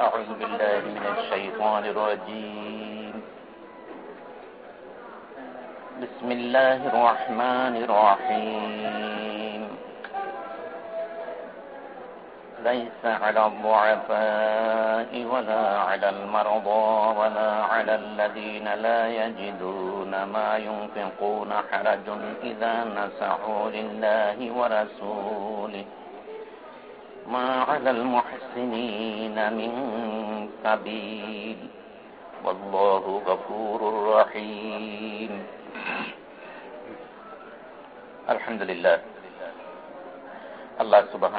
أعوذ بالله من الشيطان الرجيم. بسم الله الرحمن الرحيم. ليس على الضعفاء ولا على المرضى ولا على الذين لا يجدون ما ينفقون حرج إذا نسعوا لله ورسوله. ما على المحسنين من سبيل والله غفور رحيم الحمد لله আল্লাহ সুবাহ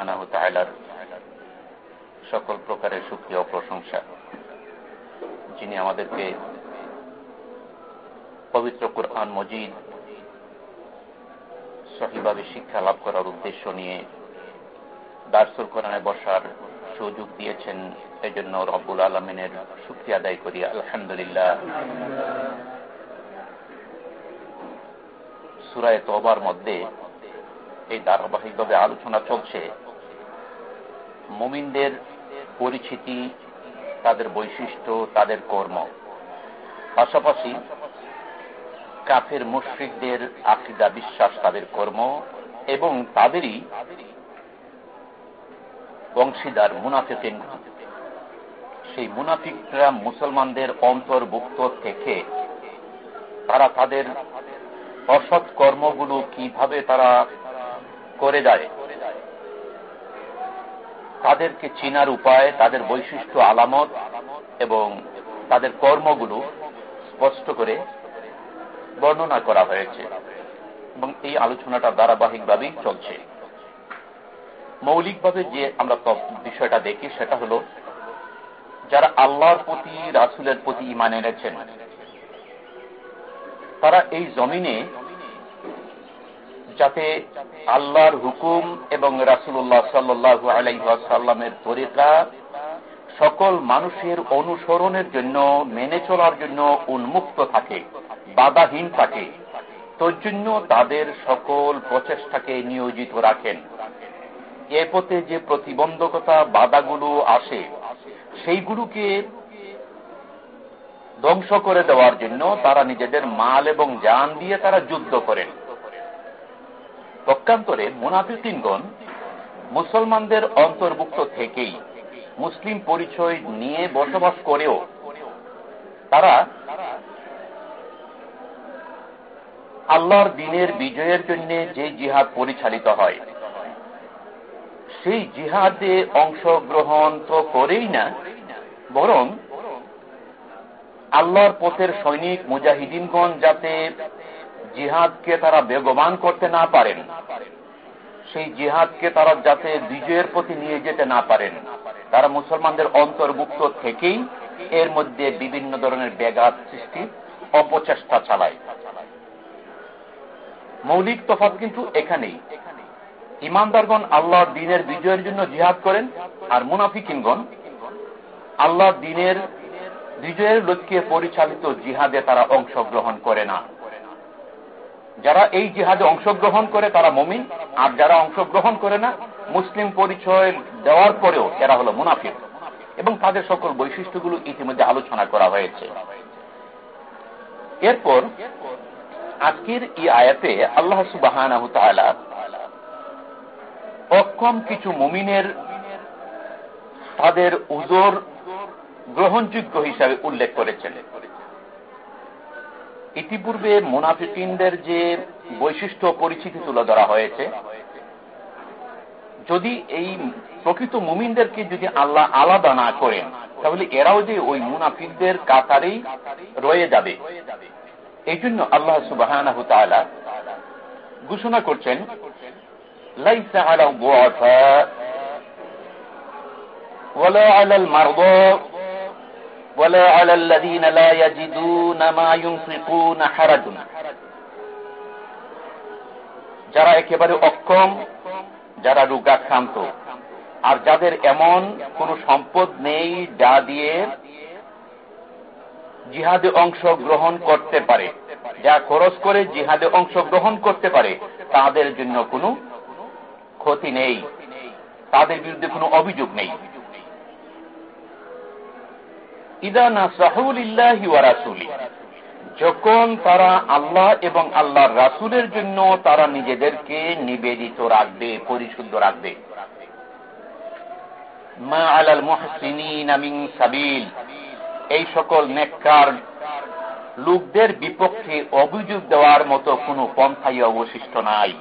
সকল প্রকারের সুক্রিয় প্রশংসা যিনি আমাদেরকে পবিত্র কোরআন মজিদ সহিভাবে শিক্ষা লাভ করার উদ্দেশ্য নিয়ে দার্সুল কোরআনে বসার সুযোগ দিয়েছেন, এজন্য রব্বুল আলমিনের শুক্তি আদায় করি, আলহামদুলিল্লাহ। সুরায় তবার মধ্যে এই ধারাবাহিকভাবে আলোচনা চলছে। মুমিনদের পরিচিতি, তাদের বৈশিষ্ট্য, তাদের কর্ম। পাশাপাশি কাফের মুশ্রিকদের আকিদা, বিশ্বাস, তাদের কর্ম এবং তাদেরই অংশীদার মুনাফিকিন। সেই মুনাফিকরা মুসলমানদের অন্তর্ভুক্ত থেকে তারা তাদের অসৎ কর্মগুলো কীভাবে তারা করে যায়? তাদেরকে চিনার উপায়, তাদের বৈশিষ্ট্য আলামত এবং তাদের কর্মগুলো স্পষ্ট করে বর্ণনা করা হয়েছে। এবং এই আলোচনাটা ধারাবাহিকভাবেই চলছে। মৌলিকভাবে যে আমরা বিষয়টা দেখি, সেটা হলো যারা আল্লাহর প্রতি, রাসুলের প্রতি ইমান এনেছেন, তারা এই জমিনে যাতে আল্লাহর হুকুম এবং রাসুল্লাহ সাল্লু আলাইসাল্লামের তরিকা সকল মানুষের অনুসরণের জন্য, মেনে চলার জন্য উন্মুক্ত থাকে, বাধাহীন থাকে তোর জন্য তাদের সকল প্রচেষ্টাকে নিয়োজিত রাখেন। এ পথে যে প্রতিবন্ধকতা বাধাগুলো আসে সেইগুলোকে ধ্বংস করে দেওয়ার জন্য তারা নিজেদের মাল এবং যান দিয়ে তারা যুদ্ধ করেন। পক্ষান্তরে মুনাফিকিনগণ মুসলমানদের অন্তর্ভুক্ত থেকেই মুসলিম পরিচয় নিয়ে বসবাস করেও তারা আল্লাহর দিনের বিজয়ের জন্য যে জিহাদ পরিচালিত হয় সেই জিহাদে অংশগ্রহণ তো করেই না, বরং আল্লাহর পথের সৈনিক মুজাহিদিনগণ যাতে জিহাদকে তারা বেগবান করতে না পারেন, সেই জিহাদকে তারা যাতে বিজয়ের প্রতি নিয়ে যেতে না পারেন, তারা মুসলমানদের অন্তর্ভুক্ত থেকেই এর মধ্যে বিভিন্ন ধরনের ব্যাঘাত সৃষ্টি, অপচেষ্টা চালায়। মৌলিক তফাত কিন্তু এখানেই। ইমানদারগণ আল্লাহর দিনের বিজয়ের জন্য জিহাদ করেন, আর মুনাফিকিনগণ আল্লাহর দিনের বিজয়ের লক্ষ্যে পরিচালিত জিহাদে তারা অংশগ্রহণ করে না। যারা এই জিহাদে অংশগ্রহণ করে তারা মমিন, আর যারা অংশগ্রহণ করে না, মুসলিম পরিচয় দেওয়ার পরেও এরা হলো মুনাফিক। এবং তাদের সকল বৈশিষ্ট্যগুলো ইতিমধ্যে আলোচনা করা হয়েছে। এরপর আজকের এই আয়াতে আল্লাহ সুবাহ অক্ষম কিছু মুমিনের তাদের উজোর গ্রহণযোগ্য হিসাবে উল্লেখ করেছেন। ইতিপূর্বে মুনাফিকিনদের যে বৈশিষ্ট্য পরিচিতি তুলে ধরা হয়েছে, যদি এই প্রকৃত মুমিনদেরকে যদি আল্লাহ আলাদা না করেন, তাহলে এরাও যে ওই মুনাফিকদের কাতারেই রয়ে যাবে। এই জন্য আল্লাহ সুবাহ ঘোষণা করছেন ليس على الضعفاء ولا على المرضى ولا على الذين لا يجدون ما ينفقون حرج যারা একেবারে অক্ষম যারা রোগাক্রান্ত আর যাদের এমন কোন সম্পদ নেই যা দিয়ে জিহাদে অংশ গ্রহণ করতে পারে যা খরচ করে জিহাদে অংশ গ্রহণ করতে পারে তাদের জন্য কোনো ক্ষতি নেই। তাদের বিরুদ্ধে কোনো অভিযোগ নেই। ইদা নাসাহুলিল্লাহি ওয়ারাসুলি যখন তারা আল্লাহ এবং আল্লাহর রাসুলের জন্য তারা নিজেদেরকে নিবেদিত রাখবে, পরিশুদ্ধ রাখবে। মা আলাল মুহসিনিন সাবিল। এই সকল নেককার লোকদের বিপক্ষে অভিযোগ দেওয়ার মতো কোনো পন্থাই অবশিষ্ট নাই।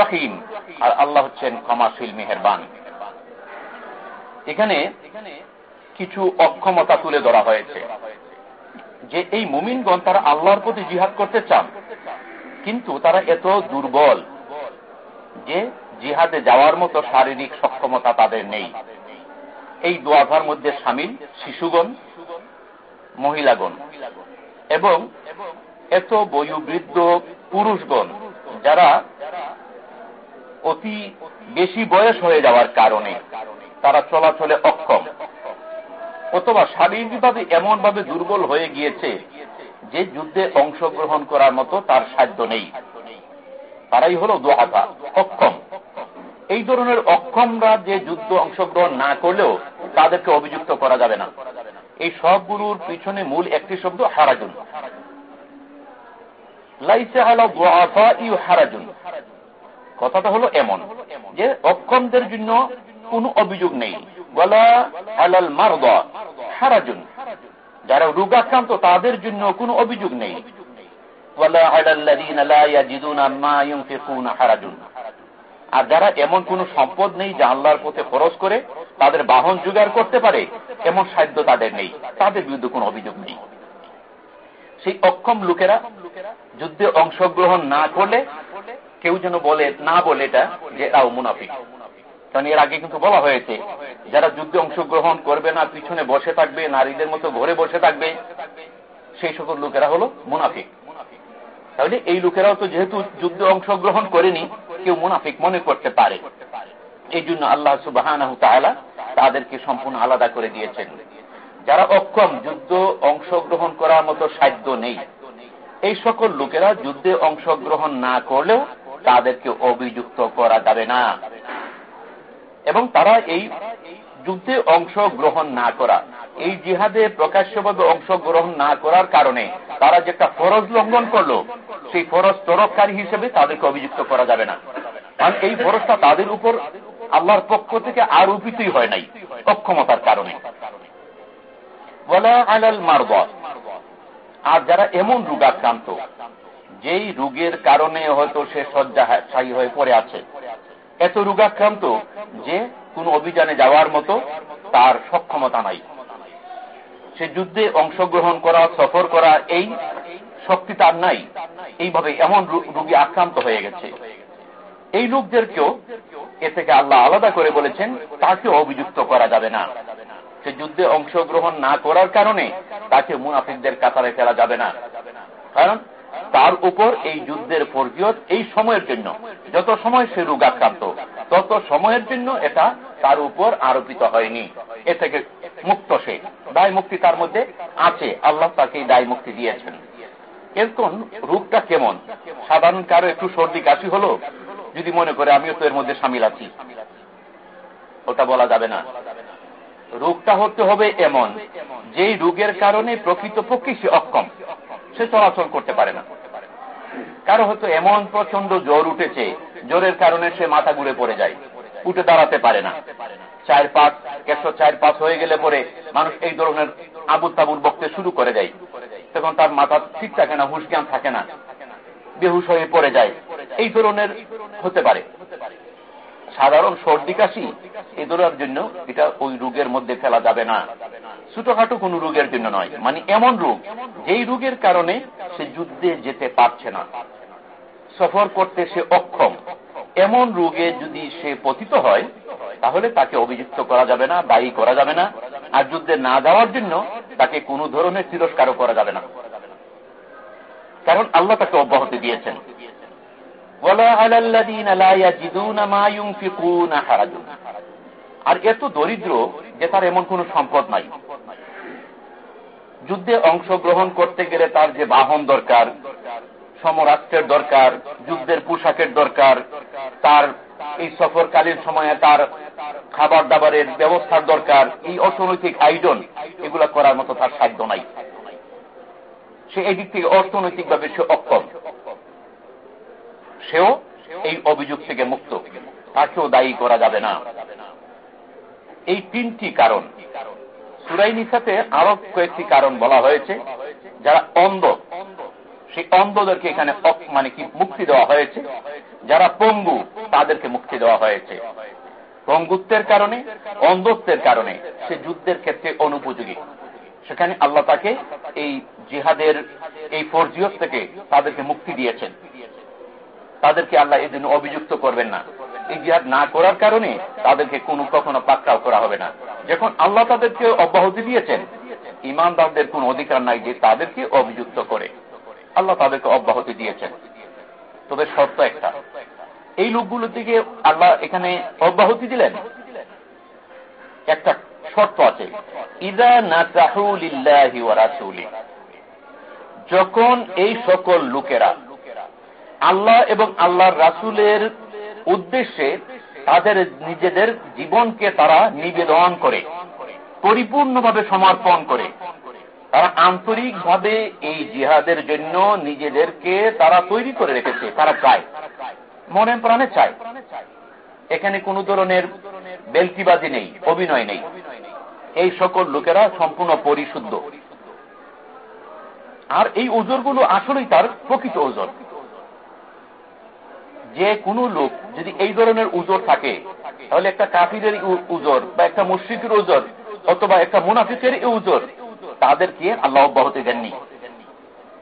রহিম। আর আল্লাহ হচ্ছেন ক্ষমাশীল, মেহরবান। এখানে কিছু অক্ষমতা তুলে ধরা হয়েছে। যে এই মুমিনগণ তারা আল্লাহর প্রতি জিহাদ করতে চান, কিন্তু তারা এত দুর্বল যে জিহাদে যাওয়ার মতো শারীরিক সক্ষমতা তাদের নেই। এই মধ্যে সামিল শিশুগণ, মহিলাগণ এবং এত বয়োবৃদ্ধ পুরুষগণ। যারা অতি বেশি বয়স হয়ে যাওয়ার কারণে তারা চলাচলে অক্ষম। অথবা শারীরিকভাবে এমন ভাবে দুর্বল হয়ে গিয়েছে যে যুদ্ধে অংশগ্রহণ করার মতো তার সাধ্য নেই। তারাই হল দোহাফা অক্ষম। এই ধরনের অক্ষমরা যে যুদ্ধ অংশগ্রহণ না করলেও তাদেরকে অভিযুক্ত করা যাবে না। এই সবগুলোর পিছনে মূল একটি শব্দ হারাজুন। কথাটা হলো এমন যে অক্ষমদের জন্য কোনো অভিযোগ নেই। হারাজুন। যারা রোগাক্রান্ত, তাদের জন্য কোনো অভিযোগ নেই। আর যারা এমন কোন সম্পদ নেই যা আল্লাহর পথে খরচ করে, তাদের বাহন জোগাড় করতে পারে, এমন সাধ্য তাদের নেই। তাদের বিরুদ্ধে কোনো অভিযোগ নেই। সেই অক্ষম লোকেরা যুদ্ধে অংশগ্রহণ না করলে কেউ যেন বলে, না বলে এটা, যে এরাও মুনাফিক। কারণ এর আগে কিন্তু বলা হয়েছে, যারা যুদ্ধে অংশগ্রহণ করবে না, পিছনে বসে থাকবে, নারীদের মতো ঘরে বসে থাকবে, সেই সকল লোকেরা হলো মুনাফিক। তাহলে এই লোকেরাও তো যেহেতু যুদ্ধে অংশগ্রহণ করেনি, কেউ মুনাফিক মনে করতে পারে। এই জন্য আল্লাহ সুবাহ তাদেরকে সম্পূর্ণ আলাদা করে দিয়েছেন। যারা অক্ষম যুদ্ধ অংশগ্রহণ করার মতো সাধ্য নেই। এই সকল লোকেরা যুদ্ধে অংশগ্রহণ না করলেও তাদেরকে অভিযুক্ত করা যাবে না। এবং তারা এই যুদ্ধে অংশগ্রহণ না করা, এই জিহাদে প্রকাশ্যভাবে অংশগ্রহণ না করার কারণে তারা যে একটা ফরজ লঙ্ঘন করল, সেই ফরজ তরফকারী হিসেবে তাদেরকে অভিযুক্ত করা যাবে না। কারণ এই ফরজটা তাদের উপর আল্লাহর পক্ষ থেকে আরোপিতই হয় নাই, অক্ষমতার কারণে। আর যারা এমন রোগাক্রান্ত, যেই রোগের কারণে হয়তো সে শয্যাশায়ী হয়ে পড়ে আছে, এত রোগাক্রান্ত যে কোন অভিযানে যাওয়ার মতো তার সক্ষমতা নাই। সে যুদ্ধে অংশগ্রহণ করা, সফর করা, এই শক্তি তার নাই। এইভাবে এমন রোগী আক্রান্ত হয়ে গেছে। এই লোকদেরকেও এ থেকে আল্লাহ আলাদা করে বলেছেন তাকে অভিযুক্ত করা যাবে না। সে যুদ্ধে অংশগ্রহণ না করার কারণে তাকে মুনাফিকদের কাতারে ফেলা যাবে না। কারণ তার উপর এই যুদ্ধের ফরজিয়ত এই সময়ের জন্য। যত সময় সে রোগাক্রান্ত, তত সময়ের জন্য এটা তার উপর আরোপিত হয়নি। এ থেকে মুক্ত সে। দায় মুক্তি তার মধ্যে আছে। আল্লাহ তাকে দায় মুক্তি দিয়েছেন। এরকম রোগটা কেমন? সাধারণ কারও একটু সর্দি কাশি হলো? যদি মনে করে, আমিও তো এর মধ্যে সামিল আছি। ওটা বলা যাবে না। রোগটা হতে হবে এমন, যেই রোগের কারণে প্রকৃতপক্ষে সে অক্ষম। সে চলাচল করতে পারে না। কারও হয়তো এমন প্রচণ্ড জ্বর উঠেছে, জ্বরের কারণে সে মাথা ঘুরে পড়ে যায়, উঠে দাঁড়াতে পারে না। চার পাঁচ একশো চার পাঁচ হয়ে গেলে পরে মানুষ এই ধরনের আবুল তাবুল বকতে শুরু করে যায় তখন তার মাথা ঠিক থাকে না হুশ জ্ঞান থাকে না, বেহুশ হয়ে পড়ে যায়। এই ধরনের হতে পারে। সাধারণ সর্দি কাশি এ ধরার জন্য এটা ওই রোগের মধ্যে ফেলা যাবে না। ছোটখাটো কোন রোগের জন্য নয়। মানে এমন রোগ, যেই রোগের কারণে সে যুদ্ধে যেতে পারছে না। সফর করতে সে অক্ষম। এমন রোগে যদি সে পতিত হয়, তাহলে তাকে অভিযুক্ত করা যাবে না, দায়ী করা যাবে না। আর যুদ্ধে না যাওয়ার জন্য তাকে কোনো ধরনের তিরস্কারও করা যাবে না। কারণ আল্লাহ তাকে অব্যাহতি দিয়েছেন। আর এত দরিদ্র, যে তার এমন কোন সম্পদ নাই। যুদ্ধে অংশগ্রহণ করতে গেলে তার যে বাহন দরকার সমরাষ্ট্রের দরকার, যুদ্ধের পোশাকের দরকার, তার এই সফরকালীন সময়ে তার খাবার দাবারের ব্যবস্থার দরকার, এই অর্থনৈতিক আয়োজন এগুলা করার মতো তার সাধ্য নাই। সে এই দিক থেকে অর্থনৈতিকভাবে সে অক্ষম। সেও এই অভিযোগ থেকে মুক্ত। তাকেও দায়ী করা যাবে না। এই তিনটি কারণ। সুরাই নিসাতে আরও কয়েকটি কারণ বলা হয়েছে, যারা অন্ধ। সেই অন্ধদেরকে এখানে মানে কি, মুক্তি দেওয়া হয়েছে। যারা পঙ্গু, তাদেরকে মুক্তি দেওয়া হয়েছে। পঙ্গুত্বের কারণে, অন্ধত্বের কারণে সে যুদ্ধের ক্ষেত্রে অনুপযোগী। সেখানে আল্লাহ তাকে এই জিহাদের, এই ফরজিয়ত থেকে তাদেরকে মুক্তি দিয়েছেন। তাদেরকে আল্লাহ এই জন্য অভিযুক্ত করবেন না। এই জিহাদ না করার কারণে তাদেরকে কোনো কখনো পাকড়াও করা হবে না। যখন আল্লাহ তাদেরকে অব্যাহতি দিয়েছেন, ইমানদারদের কোন অধিকার নাই যে তাদেরকে অভিযুক্ত করে। আল্লাহ তাদেরকে অব্যাহতি দিয়েছেন। তবে শর্ত একটা, এই লোকগুলো থেকে আল্লাহ এখানে অব্যাহতি দিলেন। একটা শর্ত আছে, ইদা নাসাহুলিল্লাহি যখন এই সকল লোকেরা আল্লাহ এবং আল্লাহর রাসুলের উদ্দেশ্যে তাদের নিজেদের জীবনকে তারা নিবেদন করে, পরিপূর্ণভাবে সমর্পণ করে। তারা আন্তরিকভাবে এই জিহাদের জন্য নিজেদেরকে তারা তৈরি করে রেখেছে, তারা চায়, মনে প্রাণে চায়। এখানে কোন ধরনের বেলকিবাজি নেই, অভিনয় নেই। এই সকল লোকেরা সম্পূর্ণ পরিশুদ্ধ। আর এই ওজোরগুলো আসলেই তার প্রকৃত ওজোর যে কোন লোক যদি এই ধরনের উজোর থাকে, তাহলে একটা কাফিরের উজোর বা একটা মুশ্রিকের উজোর অথবা একটা মুনাফিকের উজোর, তাদেরকে আল্লাহ অব্যাহতি দেননি।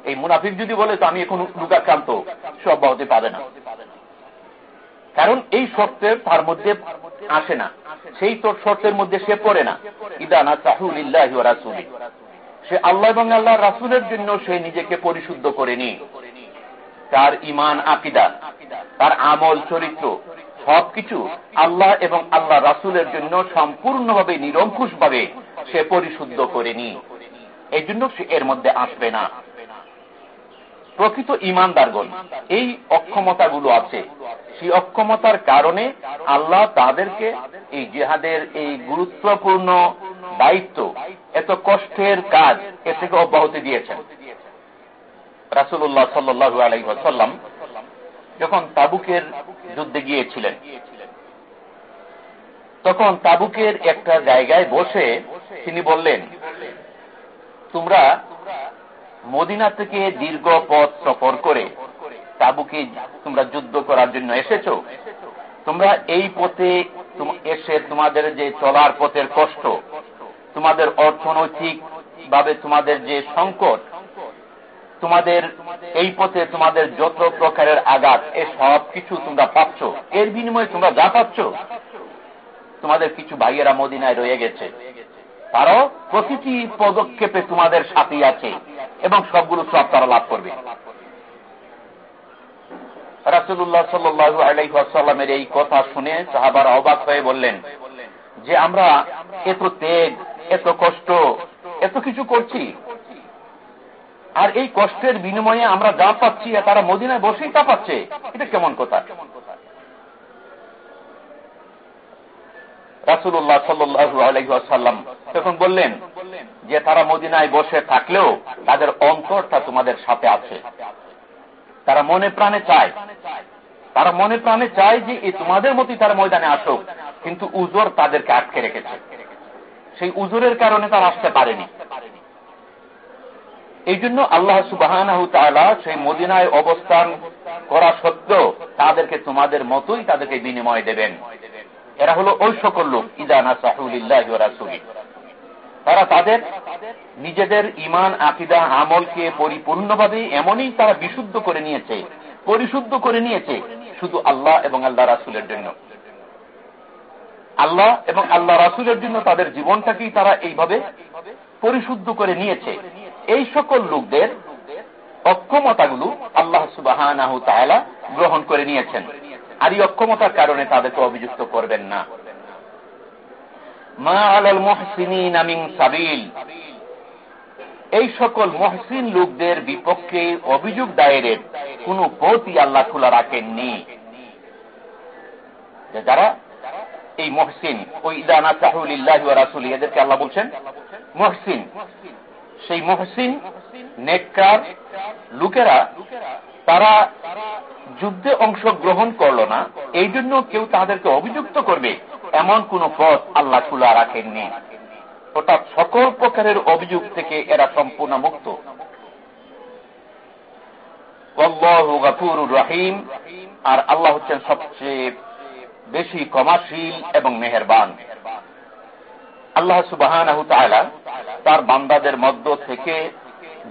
এই মুনাফিক যদি বলে, তো আমি এখন লুকাক্রান্ত সে অব্যাহতি পাবে না। কারণ এই শর্তের তার মধ্যে আসে না। সেই তোর শর্তের মধ্যে সে পড়ে না। ইদানা তাহুলিল্লাহ রাসুলি। সে আল্লাহ এবং আল্লাহ রাসুলের জন্য সে নিজেকে পরিশুদ্ধ করেনি। তার ইমান আকিদা, তার আমল, চরিত্র, সবকিছু আল্লাহ এবং আল্লাহ রাসুলের জন্য সম্পূর্ণভাবে নিরঙ্কুশ ভাবে সে পরিশুদ্ধ করেনি। এই জন্য সে এর মধ্যে আসবে না। প্রকৃত ইমানদারগণ এই অক্ষমতাগুলো আছে। সেই অক্ষমতার কারণে আল্লাহ তাদেরকে এই জেহাদের এই গুরুত্বপূর্ণ দায়িত্ব, এত কষ্টের কাজ এ থেকে অব্যাহতি দিয়েছেন। রাসুল্লাহ সাল্লু আলাইসাল্লাম যখন তাবুকের যুদ্ধে গিয়েছিলেন, তখন তাবুকের একটা জায়গায় বসে তিনি বললেন, তোমরা মদিনা থেকে দীর্ঘ পথ সফর করে তাবুকে তোমরা যুদ্ধ করার জন্য এসেছ। তোমরা এই পথে এসে তোমাদের যে চলার পথের কষ্ট, তোমাদের অর্থনৈতিক ভাবে তোমাদের যে সংকট তোমাদের, এই পথে তোমাদের যত প্রকারের আঘাত, এ সব কিছু তোমরা পাচ্ছ। এর বিনিময়ে তোমরা যা পাচ্ছ, তোমাদের কিছু ভাইয়েরা মদিনায় রয়ে গেছে। তারাও প্রতিটি পদক্ষেপে তোমাদের সাথে আছে এবং সবগুলো সব তারা লাভ করবে। রাসুল্লাহ সাল্লু আলাইসাল্লামের এই কথা শুনে সাহাবার অবাক হয়ে বললেন, যে আমরা এত তেজ এত কষ্ট, এত কিছু করছি আর এই কষ্টের বিনিময়ে আমরা যা পাচ্ছি তারা মদিনায় বসেই তা পাচ্ছে, এটা কেমন কথা? রাসুল্লাহ সাল্লাম তখন বললেন যে তারা মদিনায় বসে থাকলেও তাদের অন্তরটা তোমাদের সাথে আছে। তারা মনে প্রাণে চায়। তারা মনে প্রাণে চায় যে এই তোমাদের মতোই তারা ময়দানে আসুক, কিন্তু উজোর তাদেরকে আটকে রেখেছে। সেই উজোরের কারণে তারা আসতে পারেনি। এই জন্য আল্লাহ সুবাহ সেই মদিনায় অবস্থান করা সত্ত্বেও তাদেরকে তোমাদের মতোই তাদেরকে বিনিময় দেবেন। এরা হলো ওই সকল লোক ইদানা সাহুলিল্লাহ তারা তাদের নিজেদের ইমান আকিদা, আমলকে পরিপূর্ণভাবে এমনই তারা বিশুদ্ধ করে নিয়েছে, পরিশুদ্ধ করে নিয়েছে শুধু আল্লাহ এবং আল্লাহ রাসুলের জন্য। আল্লাহ এবং আল্লাহ রাসুলের জন্য তাদের জীবনটাকেই তারা এইভাবে পরিশুদ্ধ করে নিয়েছে। এই সকল লোকদের অক্ষমতাগুলো আল্লাহ সুবাহ গ্রহণ করে নিয়েছেন। আর এই অক্ষমতার কারণে তাদেরকে অভিযুক্ত করবেন না। এই সকল মহসিন লোকদের বিপক্ষে অভিযোগ দায়েরের কোন পথই আল্লাহ খোলা রাখেননি। যারা এই মহসিন, ওই ইদানা সাহুলিল্লাহ রাসুল, এদেরকে আল্লাহ বলছেন মহসিন। সেই মহসিন, নেককার, লোকেরা, তারা যুদ্ধে অংশগ্রহণ করল না। এই জন্য কেউ তাদেরকে অভিযুক্ত করবে। এমন কোন পথ আল্লাহ খোলা রাখেননি। অর্থাৎ সকল প্রকারের অভিযোগ থেকে এরা সম্পূর্ণ মুক্ত। রাহিম। আর আল্লাহ হচ্ছেন সবচেয়ে বেশি কমাশীল এবং মেহরবান। আল্লাহ সুবাহ তার বান্দাদের মধ্য থেকে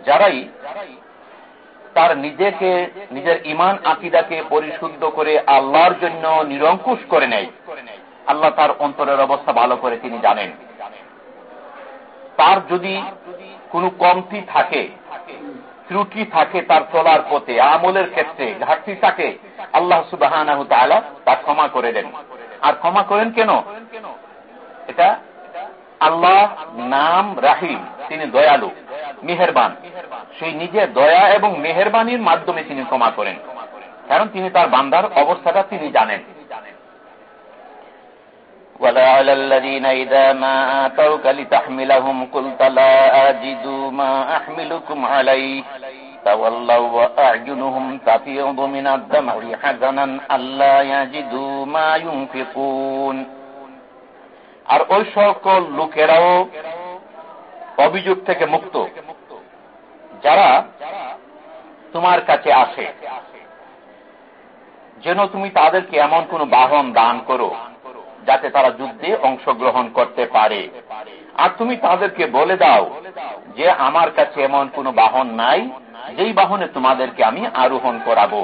যারাই তার নিজেকে, নিজের ইমান আকিদাকে পরিশুদ্ধ করে আল্লাহর জন্য নিরঙ্কুশ করে নেয়, আল্লাহ তার অন্তরের অবস্থা ভালো করে তিনি জানেন। তার যদি কোনো কমতি থাকে, ত্রুটি থাকে তার চলার পথে, আমলের ক্ষেত্রে ঘাটতি থাকে, আল্লাহ সুবাহ তা ক্ষমা করে দেন। আর ক্ষমা করেন কেন? এটা আল্লাহ নাম রাহিম তিনি দয়ালু মেহরবান সেই নিজের দয়া এবং মেহরবানির মাধ্যমে তিনি ক্ষমা করেন কারণ তিনি তার বান্দার অবস্থাটা তিনি জানেন ولا على الذين إذا ما آتوك لتحملهم قلت لا أجد ما أحملكم عليه تولوا وأعينهم تفيض من الدمع حزنا ألا يجدوا ما ينفقون আর ওই সকল লোকেরাও অভিযোগ থেকে মুক্ত। যারা তোমার কাছে আসে, যেন তুমি তাদেরকে এমন কোন বাহন দান করো যাতে তারা যুদ্ধে অংশগ্রহণ করতে পারে। আর তুমি তাদেরকে বলে দাও যে আমার কাছে এমন কোন বাহন নাই, যেই বাহনে তোমাদেরকে আমি আরোহণ করাবো।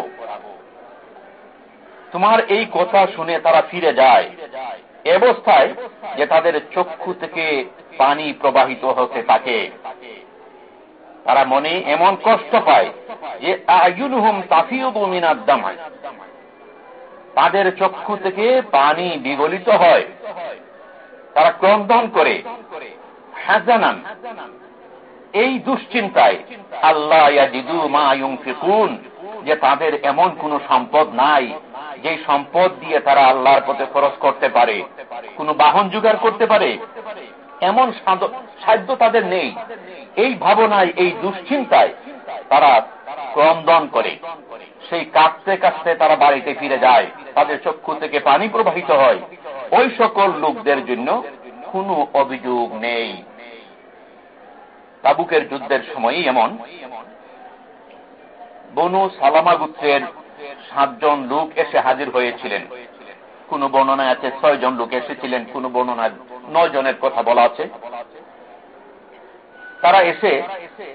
তোমার এই কথা শুনে তারা ফিরে যায়। অবস্থায় যে তাদের চক্ষু থেকে পানি প্রবাহিত হতে থাকে। তারা মনে এমন কষ্ট পায় যে আয়ুনহুম তাফিউমিনার দামায় তাদের চক্ষু থেকে পানি বিগলিত হয়। তারা ক্রন্দন করে। হাজানান। এই দুশ্চিন্তায়, আল্লাহ যে তাদের এমন কোন সম্পদ নাই যে সম্পদ দিয়ে তারা আল্লাহর পথে খরচ করতে পারে, কোন বাহন জোগাড় করতে পারে, এমন সাধ্য তাদের নেই। এই ভাবনায়, এই দুশ্চিন্তায় তারা ক্রন্দন করে। সেই কাঁদতে কাঁদতে তারা বাড়িতে ফিরে যায়। তাদের চক্ষু থেকে পানি প্রবাহিত হয়। ওই সকল লোকদের জন্য কোন অভিযোগ নেই। তাবুকের যুদ্ধের সময়ই এমন। বনু সালামা গুত্রের সাতজন লোক এসে হাজির হয়েছিলেন। কোন বর্ণনায় আছে ছয় জন লোক এসেছিলেন, কোন বর্ণনায় নয় জনের কথা বলা আছে। তারা এসে,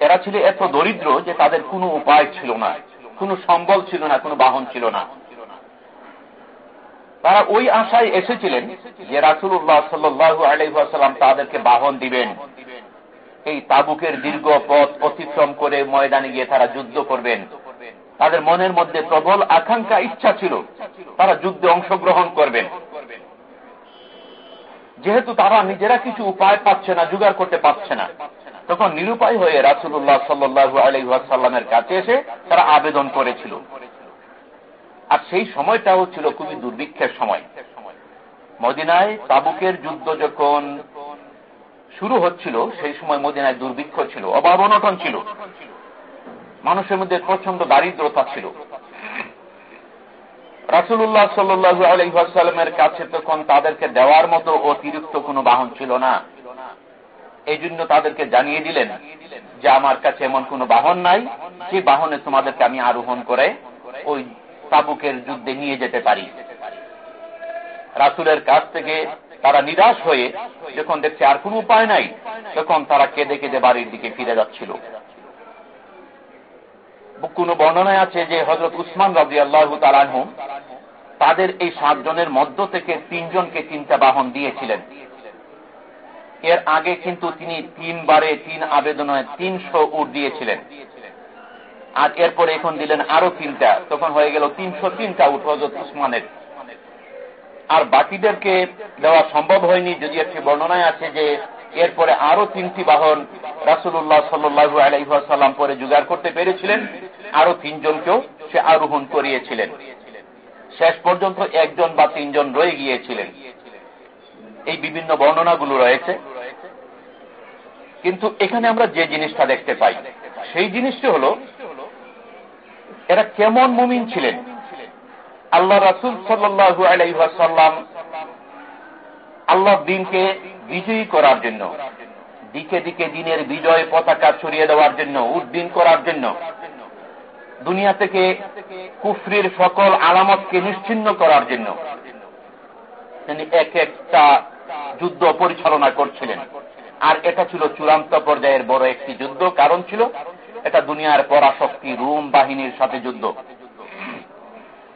এরা ছিল এত দরিদ্র যে তাদের কোনো উপায় ছিল না, কোনো সম্বল ছিল না, কোনো বাহন ছিল না। তারা ওই আশায় এসেছিলেন যে রাসুল্লাহ সাল্লু আলহাম তাদেরকে বাহন দিবেন। এই তাবুকের দীর্ঘ পথ অতিক্রম করে ময়দানে গিয়ে তারা যুদ্ধ করবেন। তাদের মনের মধ্যে প্রবল আকাঙ্ক্ষা, ইচ্ছা ছিল। তারা যুদ্ধে অংশগ্রহণ করবেন। যেহেতু তারা নিজেরা কিছু উপায় পাচ্ছে না, জোগাড় করতে পারছে না, তখন নিরুপায় হয়ে রাসুল্লাহ সাল্লু আলহাসাল্লামের কাছে এসে তারা আবেদন করেছিল। আর সেই সময়টাও ছিল খুবই দুর্ভিক্ষের সময়। মদিনায় তাবুকের যুদ্ধ যখন শুরু হচ্ছিল, সেই সময় মদিনায় দুর্ভিক্ষ ছিল, অভাব অনটন ছিল। মানুষের মধ্যে প্রচণ্ড দারিদ্রতা ছিল। রাসুল্লাহ সাল্লু আলহামের কাছে তখন তাদেরকে দেওয়ার মতো অতিরিক্ত কোনো বাহন ছিল না। এই জন্য তাদেরকে জানিয়ে দিলেন যে, আমার কাছে এমন কোন বাহন নাই। যে বাহনে তোমাদেরকে আমি আরোহণ করে ওই তাবুকের যুদ্ধে নিয়ে যেতে পারি। রাসুলের কাছ থেকে তারা নিরাশ হয়ে যখন দেখছে আর কোন উপায় নাই, তখন তারা কেঁদে কেঁদে বাড়ির দিকে ফিরে যাচ্ছিল। কোন বর্ণনায় আছে যে হজরত উসমান রাজি আল্লাহ তালাহ তাদের এই সাতজনের মধ্য থেকে তিনজনকে তিনটা বাহন দিয়েছিলেন। এর আগে কিন্তু তিনি তিনবারে তিন আবেদনে তিনশো উট দিয়েছিলেন। আর এরপরে এখন দিলেন আরও তিনটা, তখন হয়ে গেল তিনশো তিনটা উট হজরত উসমানের। আর বাকিদেরকে দেওয়া সম্ভব হয়নি, যদি একটি বর্ণনায় আছে যে এরপরে আরও তিনটি বাহন রাসুল্লাহ সাল্লু আলাইসাল্লাম পরে জোগাড় করতে পেরেছিলেন। আরও তিনজনকেও সে আরোহণ করিয়েছিলেন। শেষ পর্যন্ত একজন বা তিনজন রয়ে গিয়েছিলেন। এই বিভিন্ন বর্ণনাগুলো রয়েছে। কিন্তু এখানে আমরা যে জিনিসটা দেখতে পাই, সেই জিনিসটি হল, এরা কেমন মুমিন ছিলেন? আল্লাহ রাসুল সাল্লু আলাইসাল্লাম আল্লাহ দিনকে বিজয়ী করার জন্য, দিকে দিকে দিনের বিজয় পতাকা ছড়িয়ে দেওয়ার জন্য, উদ্দিন করার জন্য, দুনিয়া থেকে কুফরির সকল আলামতকে নিশ্চিন্ন করার জন্য তিনি এক একটা যুদ্ধ পরিচালনা করছিলেন। আর এটা ছিল চূড়ান্ত পর্যায়ের বড় একটি যুদ্ধ। কারণ ছিল, এটা দুনিয়ার পরাশক্তি রুম বাহিনীর সাথে যুদ্ধ।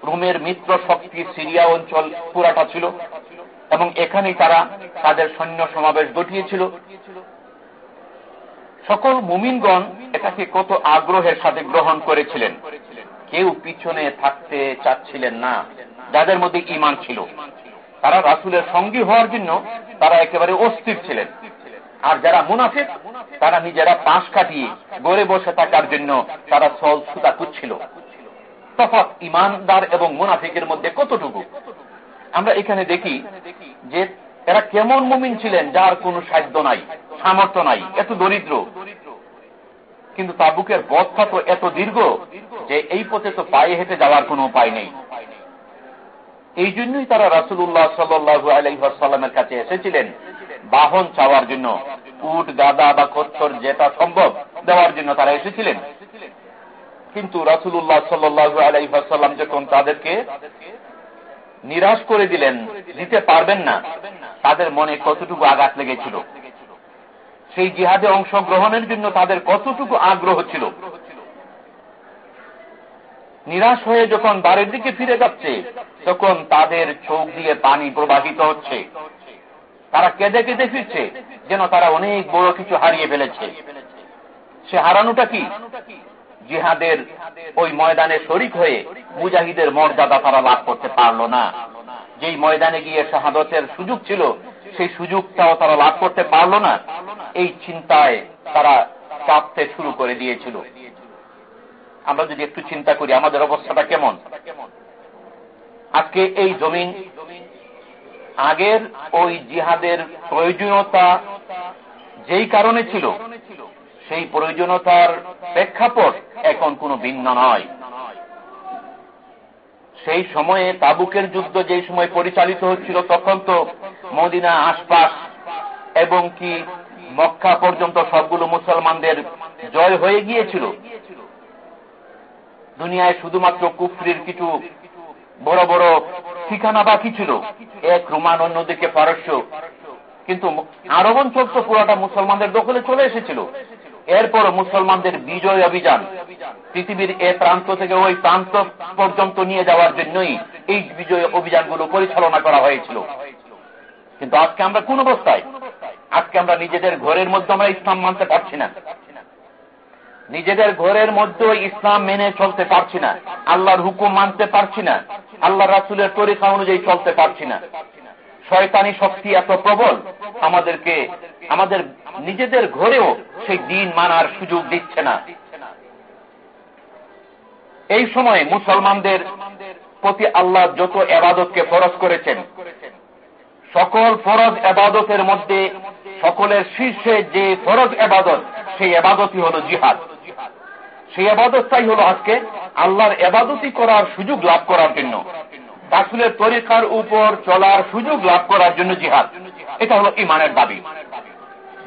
রুমের মিত্র শক্তি সিরিয়া অঞ্চল পুরাটা ছিল। এবং এখানেই তারা তাদের সৈন্য সমাবেশ ঘটিয়েছিল সকল মুমিনগণ এটাকে কত আগ্রহের সাথে গ্রহণ করেছিলেন। কেউ পিছনে থাকতে চাচ্ছিলেন না। যাদের মধ্যে ইমান ছিল। তারা রাসুলের সঙ্গী হওয়ার জন্য তারা একেবারে অস্থির ছিলেন। আর যারা মুনাফিক, তারা নিজেরা পাশ কাটিয়ে গড়ে বসে থাকার জন্য তারা সল সুতা কুচ্ছিল তফাৎ ইমানদার এবং মুনাফিকের মধ্যে কতটুকু? আমরা এখানে দেখি যে এরা কেমন মুমিন ছিলেন যার কোনো সাধ্য নাই, সামর্থ্য নাই, এত দরিদ্র। কিন্তু তাবুকের পথটা তো এত দীর্ঘ যে এই পথে তো পায়ে হেঁটে যাওয়ার কোনো উপায় নেই। এই জন্যই তারা রাসুল্লাহ সাল্লু আলাইসাল্লামের কাছে এসেছিলেন বাহন চাওয়ার জন্য, উট, গাদা বা কচ্ছর যেটা সম্ভব দেওয়ার জন্য তারা এসেছিলেন। কিন্তু রাসুল্লাহ সাল্লু আলাইসাল্লাম যখন তাদেরকে নিরাশ করে দিলেন, দিতে পারবেন না। তাদের মনে কতটুকু আঘাত লেগেছিল? সেই জিহাদে অংশগ্রহণের জন্য তাদের কতটুকু আগ্রহ ছিল? নিরাশ হয়ে যখন বাড়ির দিকে ফিরে যাচ্ছে, তখন তাদের চোখ দিয়ে পানি প্রবাহিত হচ্ছে। তারা কেঁদে কেঁদে ফিরছে, যেন তারা অনেক বড় কিছু হারিয়ে ফেলেছে। সে হারানোটা কি? জিহাদের ওই ময়দানে শরিক হয়ে মুজাহিদের মর্যাদা তারা লাভ করতে পারল না। যেই ময়দানে গিয়ে শাহাদতের সুযোগ ছিল, সেই সুযোগটাও তারা লাভ করতে পারল না। এই চিন্তায় তারা কাঁপতে শুরু করে দিয়েছিল। আমরা যদি একটু চিন্তা করি, আমাদের অবস্থাটা কেমন? আজকে এই জমিন, আগের ওই জিহাদের প্রয়োজনীয়তা যেই কারণে ছিল সেই প্রয়োজনীয়তার প্রেক্ষাপট এখন কোনো ভিন্ন নয়। সেই সময়ে তাবুকের যুদ্ধ যেই সময় পরিচালিত হচ্ছিল, তখন তো মদিনা আশপাশ এবং কি মক্কা পর্যন্ত সবগুলো মুসলমানদের জয় হয়ে গিয়েছিল। দুনিয়ায় শুধুমাত্র কুফরির কিছু বড় বড় ঠিকানা বাকি ছিল। এক রোমান, অন্যদিকে পারস্য। কিন্তু আরব অঞ্চল তো পুরাটা মুসলমানদের দখলে চলে এসেছিল। এরপর মুসলমানদের বিজয় অভিযান। পৃথিবীর এ প্রান্ত থেকে ওই প্রান্ত পর্যন্ত নিয়ে যাওয়ার জন্যই এই বিজয় অভিযানগুলো পরিচালনা করা হয়েছিল। কিন্তু আজকে আমরা কোন অবস্থায়? আজকে আমরা নিজেদের ঘরের মধ্যে আমরা ইসলাম মানতে পারছি না। নিজেদের ঘরের মধ্যে ইসলাম মেনে চলতে পারছি না। আল্লাহর হুকুম মানতে পারছি না। আল্লাহ রাসুলের তরিকা অনুযায়ী চলতে পারছি না। শয়তানি শক্তি এত প্রবল, আমাদেরকে, আমাদের নিজেদের ঘরেও সেই দিন মানার সুযোগ দিচ্ছে না। এই সময় মুসলমানদের প্রতি আল্লাহ যত এবাদতকে ফরজ করেছেন, সকল ফরজ এবাদতের মধ্যে সকলের শীর্ষে যে ফরজ এবাদত, সেই এবাদতই হল জিহাদ। সেই আবাদতটাই হল আজকে আল্লাহর এবাদতি করার সুযোগ লাভ করার জন্য। রাসুলের তরিকার উপর চলার সুযোগ লাভ করার জন্য জিহাদ। এটা হলো ইমানের দাবি।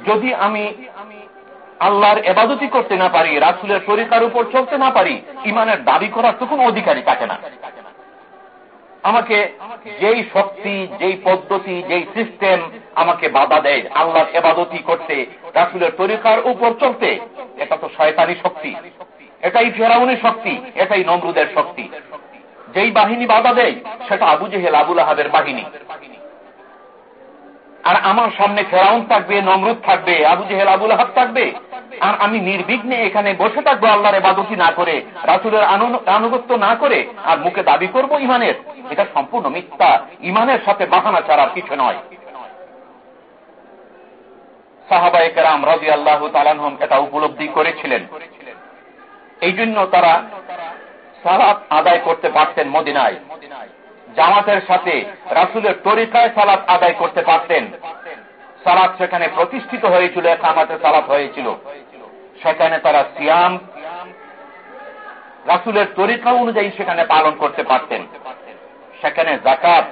যদি আমি আল্লাহর এবাদতি করতে না পারি, রাসুলের তরিকার উপর চলতে না পারি ইমানের দাবি করার তো কোনো অধিকারই থাকে না। আমাকে যেই শক্তি, যেই পদ্ধতি, যেই সিস্টেম আমাকে বাধা দেয় আল্লাহর এবাদতি করতে, রাসুলের তরিকার উপর চলতে, এটা তো শয়তানি শক্তি। এটাই ফেরাউনের শক্তি, এটাই নমরুদের শক্তি। যেই বাহিনী বাধা দেয়, সেটা আবু জেহেল, আবুল আহাবের বাহিনী। আর আমার সামনে ফেরাউন থাকবে, নমরুদ থাকবে, আবু জেহেল, আবুল আহাব থাকবে। আর আমি নির্বিঘ্নে এখানে বসে থাকব আল্লাহর এবাদতি না করে, রাসুলের আনুগত্য না করে, আর মুখে দাবি করব ইমানের এটা সম্পূর্ণ মিথ্যা। ইমানের সাথে বাহানা ছাড়ার কিছু নয়। সাহাবায়ে কেরাম রাজি আল্লাহ তালানহম এটা উপলব্ধি করেছিলেন। এই জন্য তারা সালাত আদায় করতে পারতেন মদিনায়। জামাতের সাথে রাসুলের তরিকায় সালাত আদায় করতে পারতেন। সালাত সেখানে প্রতিষ্ঠিত হয়েছিল, একামাতে সালাত হয়েছিল। সেখানে তারা সিয়াম রাসুলের তরিকা অনুযায়ী সেখানে পালন করতে পারতেন। সেখানে জাকাত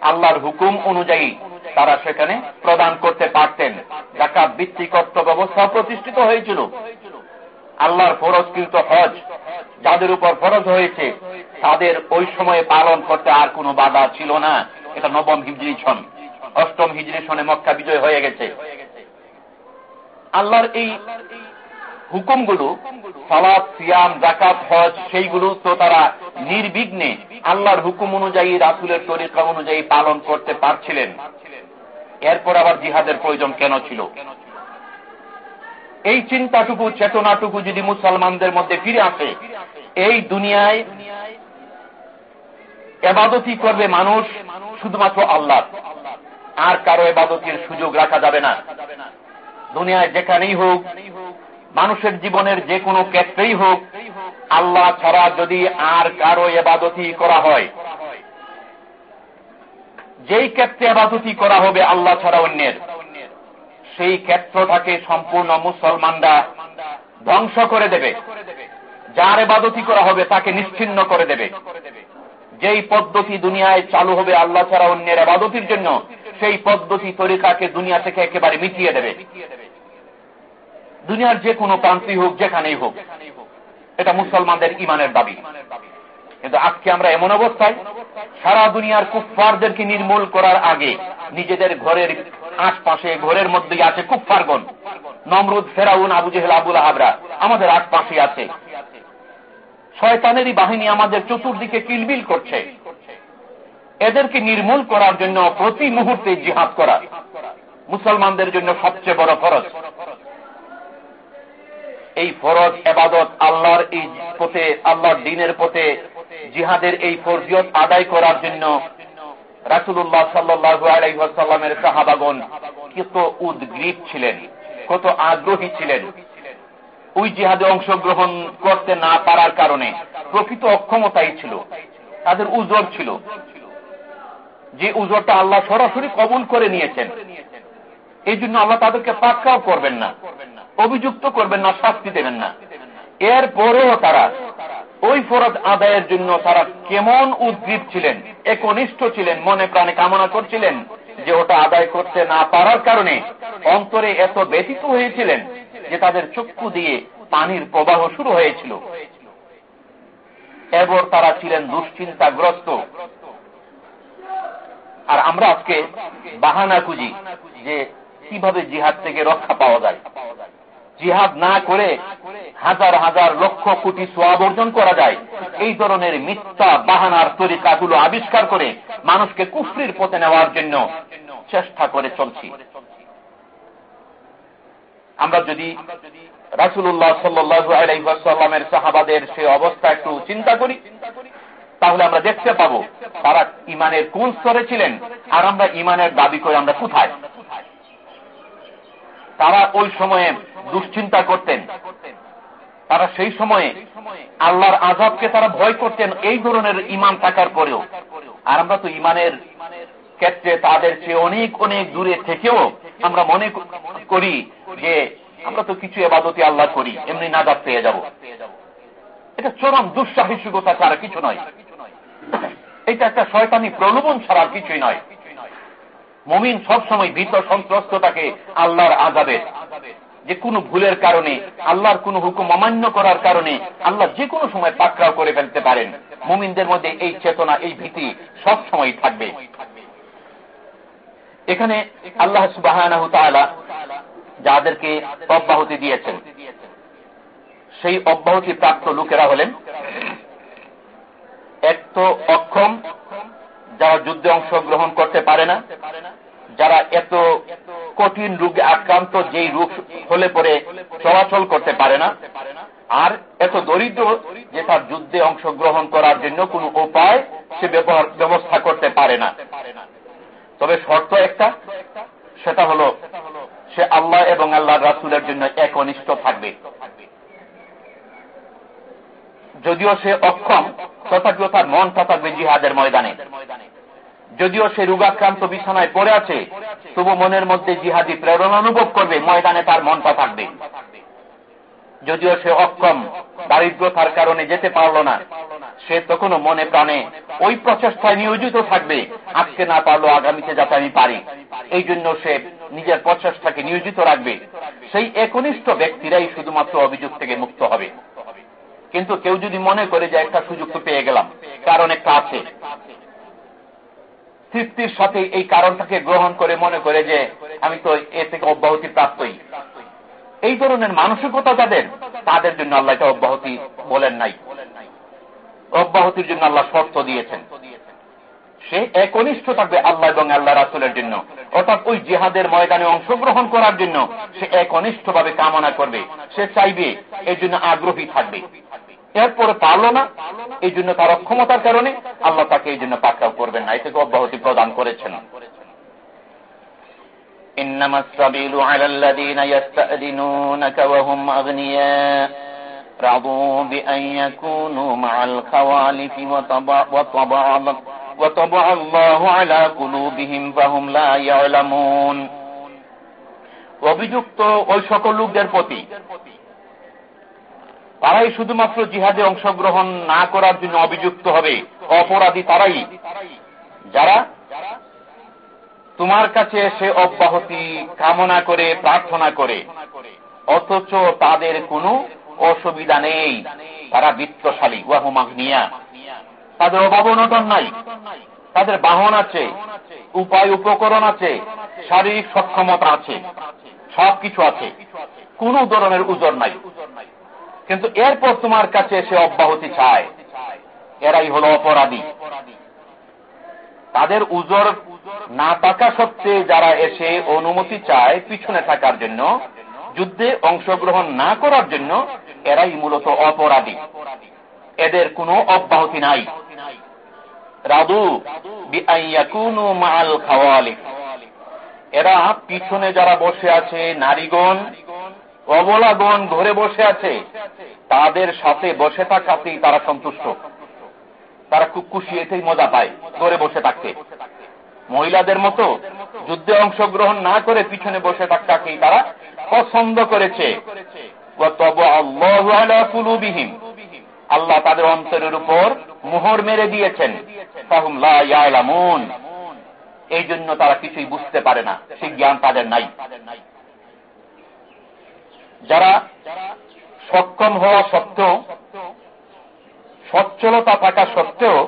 আল্লাহর হুকুম অনুযায়ী তারা সেখানে প্রদান করতে পারতেন। জাকাত ভিত্তিক ব্যবস্থা প্রতিষ্ঠিত হয়েছিল। আল্লাহর ফরজকৃত হজ যাদের উপর ফরজ হয়েছে, তাদের ওই সময়ে পালন করতে আর কোনো বাধা ছিল না। এটা নবম হিজড়ি সন অষ্টম হিজড়ি সনে মক্কা বিজয় হয়ে গেছে। আল্লাহর এই হুকুমগুলো সালাদ সিয়াম জাকাত হজ, সেইগুলো তো তারা নির্বিঘ্নে আল্লাহর হুকুম অনুযায়ী, রাসুলের তরিকা অনুযায়ী পালন করতে পারছিলেন। এরপর আবার জিহাদের প্রয়োজন কেন ছিল? এই চিন্তাটুকু, চেতনাটুকু যদি মুসলমানদের মধ্যে ফিরে আসে, এই দুনিয়ায় এবাদতি করবে মানুষ শুধুমাত্র আল্লাহ। আর কারও এবাদতির সুযোগ রাখা যাবে না। দুনিয়ায় যেখানেই হোক, মানুষের জীবনের যে কোনো ক্ষেত্রেই হোক, আল্লাহ ছাড়া যদি আর কারও এবাদতি করা হয়, যেই ক্ষেত্রে আবাদতি করা হবে, আল্লাহ ছাড়া অন্যের। সেই ক্ষেত্রটাকে সম্পূর্ণ মুসলমানরা ধ্বংস করে দেবে। যার এবাদতি করা হবে তাকে নিশ্চিন্ন করে দেবে। যেই পদ্ধতি দুনিয়ায় চালু হবে আল্লাহ ছাড়া অন্যের আবাদতির জন্য, সেই পদ্ধতি তরিকাকে দুনিয়া থেকে একেবারে মিটিয়ে দেবে। দুনিয়ার যে কোনো প্রান্তি হোক, যেখানেই হোক, এটা মুসলমানদের ইমানের দাবি। কিন্তু আজকে আমরা এমন অবস্থায়, সারা দুনিয়ার কুফফারদেরকে নির্মূল করার আগে নিজেদের ঘরের আশপাশে ঘরের মধ্যেই আছে কুফফারগণ নমরুদ, ফেরাউন, আবু জেহেল আবুল আবরা আমাদের আশপাশে আছে। শয়তানেরই বাহিনী আমাদের চতুর্দিকে কিলবিল করছে। এদেরকে নির্মূল করার জন্য প্রতি মুহূর্তে জিহাদ করা। মুসলমানদের জন্য সবচেয়ে বড় ফরজ। এই ফরজ এবাদত আল্লাহর এই পথে, আল্লাহর দিনের পথে, জিহাদের এই ফরজিয়ত আদায় করার জন্য রাসুল্লাহ সাল্লু আলাইসাল্লামের সাহাবাগন কত উদ্গ্রীব ছিলেন, কত আগ্রহী ছিলেন। ওই জিহাদে অংশগ্রহণ করতে না পারার কারণে প্রকৃত অক্ষমতাই ছিল, তাদের উজর ছিল। যে উজরটা আল্লাহ সরাসরি কবুল করে নিয়েছেন এই জন্য আল্লাহ তাদেরকে পাক্কাও করবেন না, অভিযুক্ত করবেন না, শাস্তি দেবেন না। এর পরেও তারা ওই ফরজ আদায়ের জন্য তারা কেমন উদ্গ্রীব ছিলেন, একনিষ্ঠ ছিলেন, মনে প্রাণে কামনা করছিলেন যে ওটা আদায় করতে না পারার কারণে অন্তরে এত ব্যতীত হয়েছিলেন যে তাদের চক্ষু দিয়ে পানির প্রবাহ শুরু হয়েছিল। এরপর তারা ছিলেন দুশ্চিন্তাগ্রস্ত। আর আমরা আজকে বাহানা খুঁজি যে কীভাবে জিহাদ থেকে রক্ষা পাওয়া যায়। জিহাদ না করে হাজার হাজার লক্ষ কোটি সোয়াব অর্জন করা যায়। এই ধরনের মিথ্যা বাহানার তরিকাগুলো আবিষ্কার করে মানুষকে কুফরির পথে নেওয়ার জন্য চেষ্টা করে চলছি। আমরা যদি রাসুল্লাহ সাল্লামের সাহাবাদের সে অবস্থা একটু চিন্তা করি, তাহলে আমরা দেখতে পাবো তারা ইমানের কোন স্তরে ছিলেন আর আমরা ইমানের দাবি করে আমরা কোথায়। তারা ওই সময়ে দুশ্চিন্তা করতেন। তারা সেই সময়ে আল্লাহর আজাবকে তারা ভয় করতেন, এই ধরনের ইমান থাকার পরেও। আর আমরা তো ইমানের ক্ষেত্রে তাদের চেয়ে অনেক অনেক দূরে থেকেও আমরা মনে করি যে আমরা তো কিছু এবাদতি আল্লাহ করি, এমনি নাজাদ পেয়ে যাব। এটা চরম দুঃসাহসিকতা ছাড়া কিছু নয়। এটা একটা শয়তানি প্রলোভন ছাড়া কিছুই নয়। মমিন সবসময় ভীত সন্ত্রস্ততাকে আল্লাহর আজাবের যে কোনো ভুলের কারণে, আল্লাহর কোন হুকুম অমান্য করার কারণে আল্লাহ যে কোনো সময় পাকড়াও করে ফেলতে পারেন। মুমিনদের মধ্যে এই চেতনা, এই ভীতি সব সময় থাকবে। এখানে আল্লাহ সুবাহ যাদেরকে অব্যাহতি দিয়েছেন, সেই অব্যাহতি প্রাপ্ত লোকেরা হলেন এক তো অক্ষম, যারা যুদ্ধে অংশগ্রহণ করতে পারে না যারা এত কঠিন রোগে আক্রান্ত, যেই রোগ হলে পরে চলাচল করতে পারে না। আর এত দরিদ্র যে তার যুদ্ধে অংশগ্রহণ করার জন্য কোনো উপায় সে ব্যবস্থা করতে পারে না। তবে শর্ত একটা, সেটা হলো সে আল্লাহ এবং আল্লাহ রাসুলের জন্য একনিষ্ঠ থাকবে। যদিও সে অক্ষম, তথাপিও তার মনটা থাকবে জিহাদের ময়দানে। যদিও সে রোগাক্রান্ত বিছানায় পড়ে আছে, তবু মনের মধ্যে জিহাদি প্রেরণা অনুভব করবে, ময়দানে তার মনটা থাকবে। যদিও সে অক্ষম, দারিদ্রতার কারণে যেতে পারল না, সে তখনও মনে প্রাণে ওই প্রচেষ্টায় নিয়োজিত থাকবে আজকে না পারল আগামীতে যাতে আমি পারি। এই জন্য সে নিজের প্রচেষ্টাকে নিয়োজিত রাখবে। সেই একনিষ্ঠ ব্যক্তিরাই শুধুমাত্র অভিযোগ থেকে মুক্ত হবে। কিন্তু কেউ যদি মনে করে যে একটা সুযোগ তো পেয়ে গেলাম কারণ একটা আছে। তৃপ্তির সাথে এই কারণটাকে গ্রহণ করে মনে করে যে আমি তো এ থেকে অব্যাহতি প্রাপ্তই। এই ধরনের মানসিকতা যাদের, তাদের জন্য আল্লাহ এটা অব্যাহতি বলেন নাই। অব্যাহতির জন্য আল্লাহ শর্ত দিয়েছেন। সে একনিষ্ঠ থাকবে আল্লাহ এবং আল্লাহ রাসুলের জন্য। অর্থাৎ ওই জিহাদের ময়দানে অংশগ্রহণ করার জন্য সে একনিষ্ঠ ভাবে কামনা করবে। সে চাইবে এই জন্য আগ্রহী থাকবে। এরপরে পারল না এই জন্য তার অক্ষমতার কারণে আল্লাহ তাকে এই জন্য পাকড়াও করবেন না এটাকে অব্যাহতি প্রদান করেছেন إنما السبيل على الذين يستأذنونك وهم أغنياء رضوا بأن يكونوا مع الخوالف وطبع, وطبع, وطبع الله على قلوبهم فهم لا يعلمون অভিযুক্ত ওই সকল লোকদের প্রতি তারাই শুধুমাত্র জিহাদে অংশগ্রহণ না করার জন্য অভিযুক্ত হবে, অপরাধী তারাই। যারা তোমার কাছে এসে অব্যাহতি কামনা করে, প্রার্থনা করে, অথচ তাদের কোনো অসুবিধা নেই। তারা বিত্তশালী ওয়াহুমাগনিয়া তাদের অভাব অনটন নাই। তাদের বাহন আছে, উপায় উপকরণ আছে, শারীরিক সক্ষমতা আছে, সবকিছু আছে। কোন ধরনের উজর নাই। কিন্তু এরপর তোমার কাছে এসে অব্যাহতি চায়। এরাই হল অপরাধী। তাদের উজর না থাকা সত্ত্বে যারা এসে অনুমতি চায় পিছনে থাকার জন্য, যুদ্ধে অংশগ্রহণ না করার জন্য, এরাই মূলত অপরাধী। এদের কোনো অব্যাহতি নাই। রাদু মাল খাওয়ালি এরা পিছনে যারা বসে আছে, নারীগণ অবলাগণ ঘরে বসে আছে। তাদের সাথে বসে থাকাতেই তারা সন্তুষ্ট। তারা খুব খুশি এতেই মজা পায় ঘরে বসে থাকতে। মহিলাদের মতো যুদ্ধে অংশগ্রহণ না করে পিছনে বসে থাকাকেই তারা পছন্দ করেছে। আল্লাহ তাদের অন্তরের উপর মোহর মেরে দিয়েছেন। এই জন্য তারা কিছুই বুঝতে পারে না। সেই জ্ঞান তাদের নাই। যারা সক্ষম হওয়া সত্ত্বেও, সচ্ছলতা থাকা সত্ত্বেও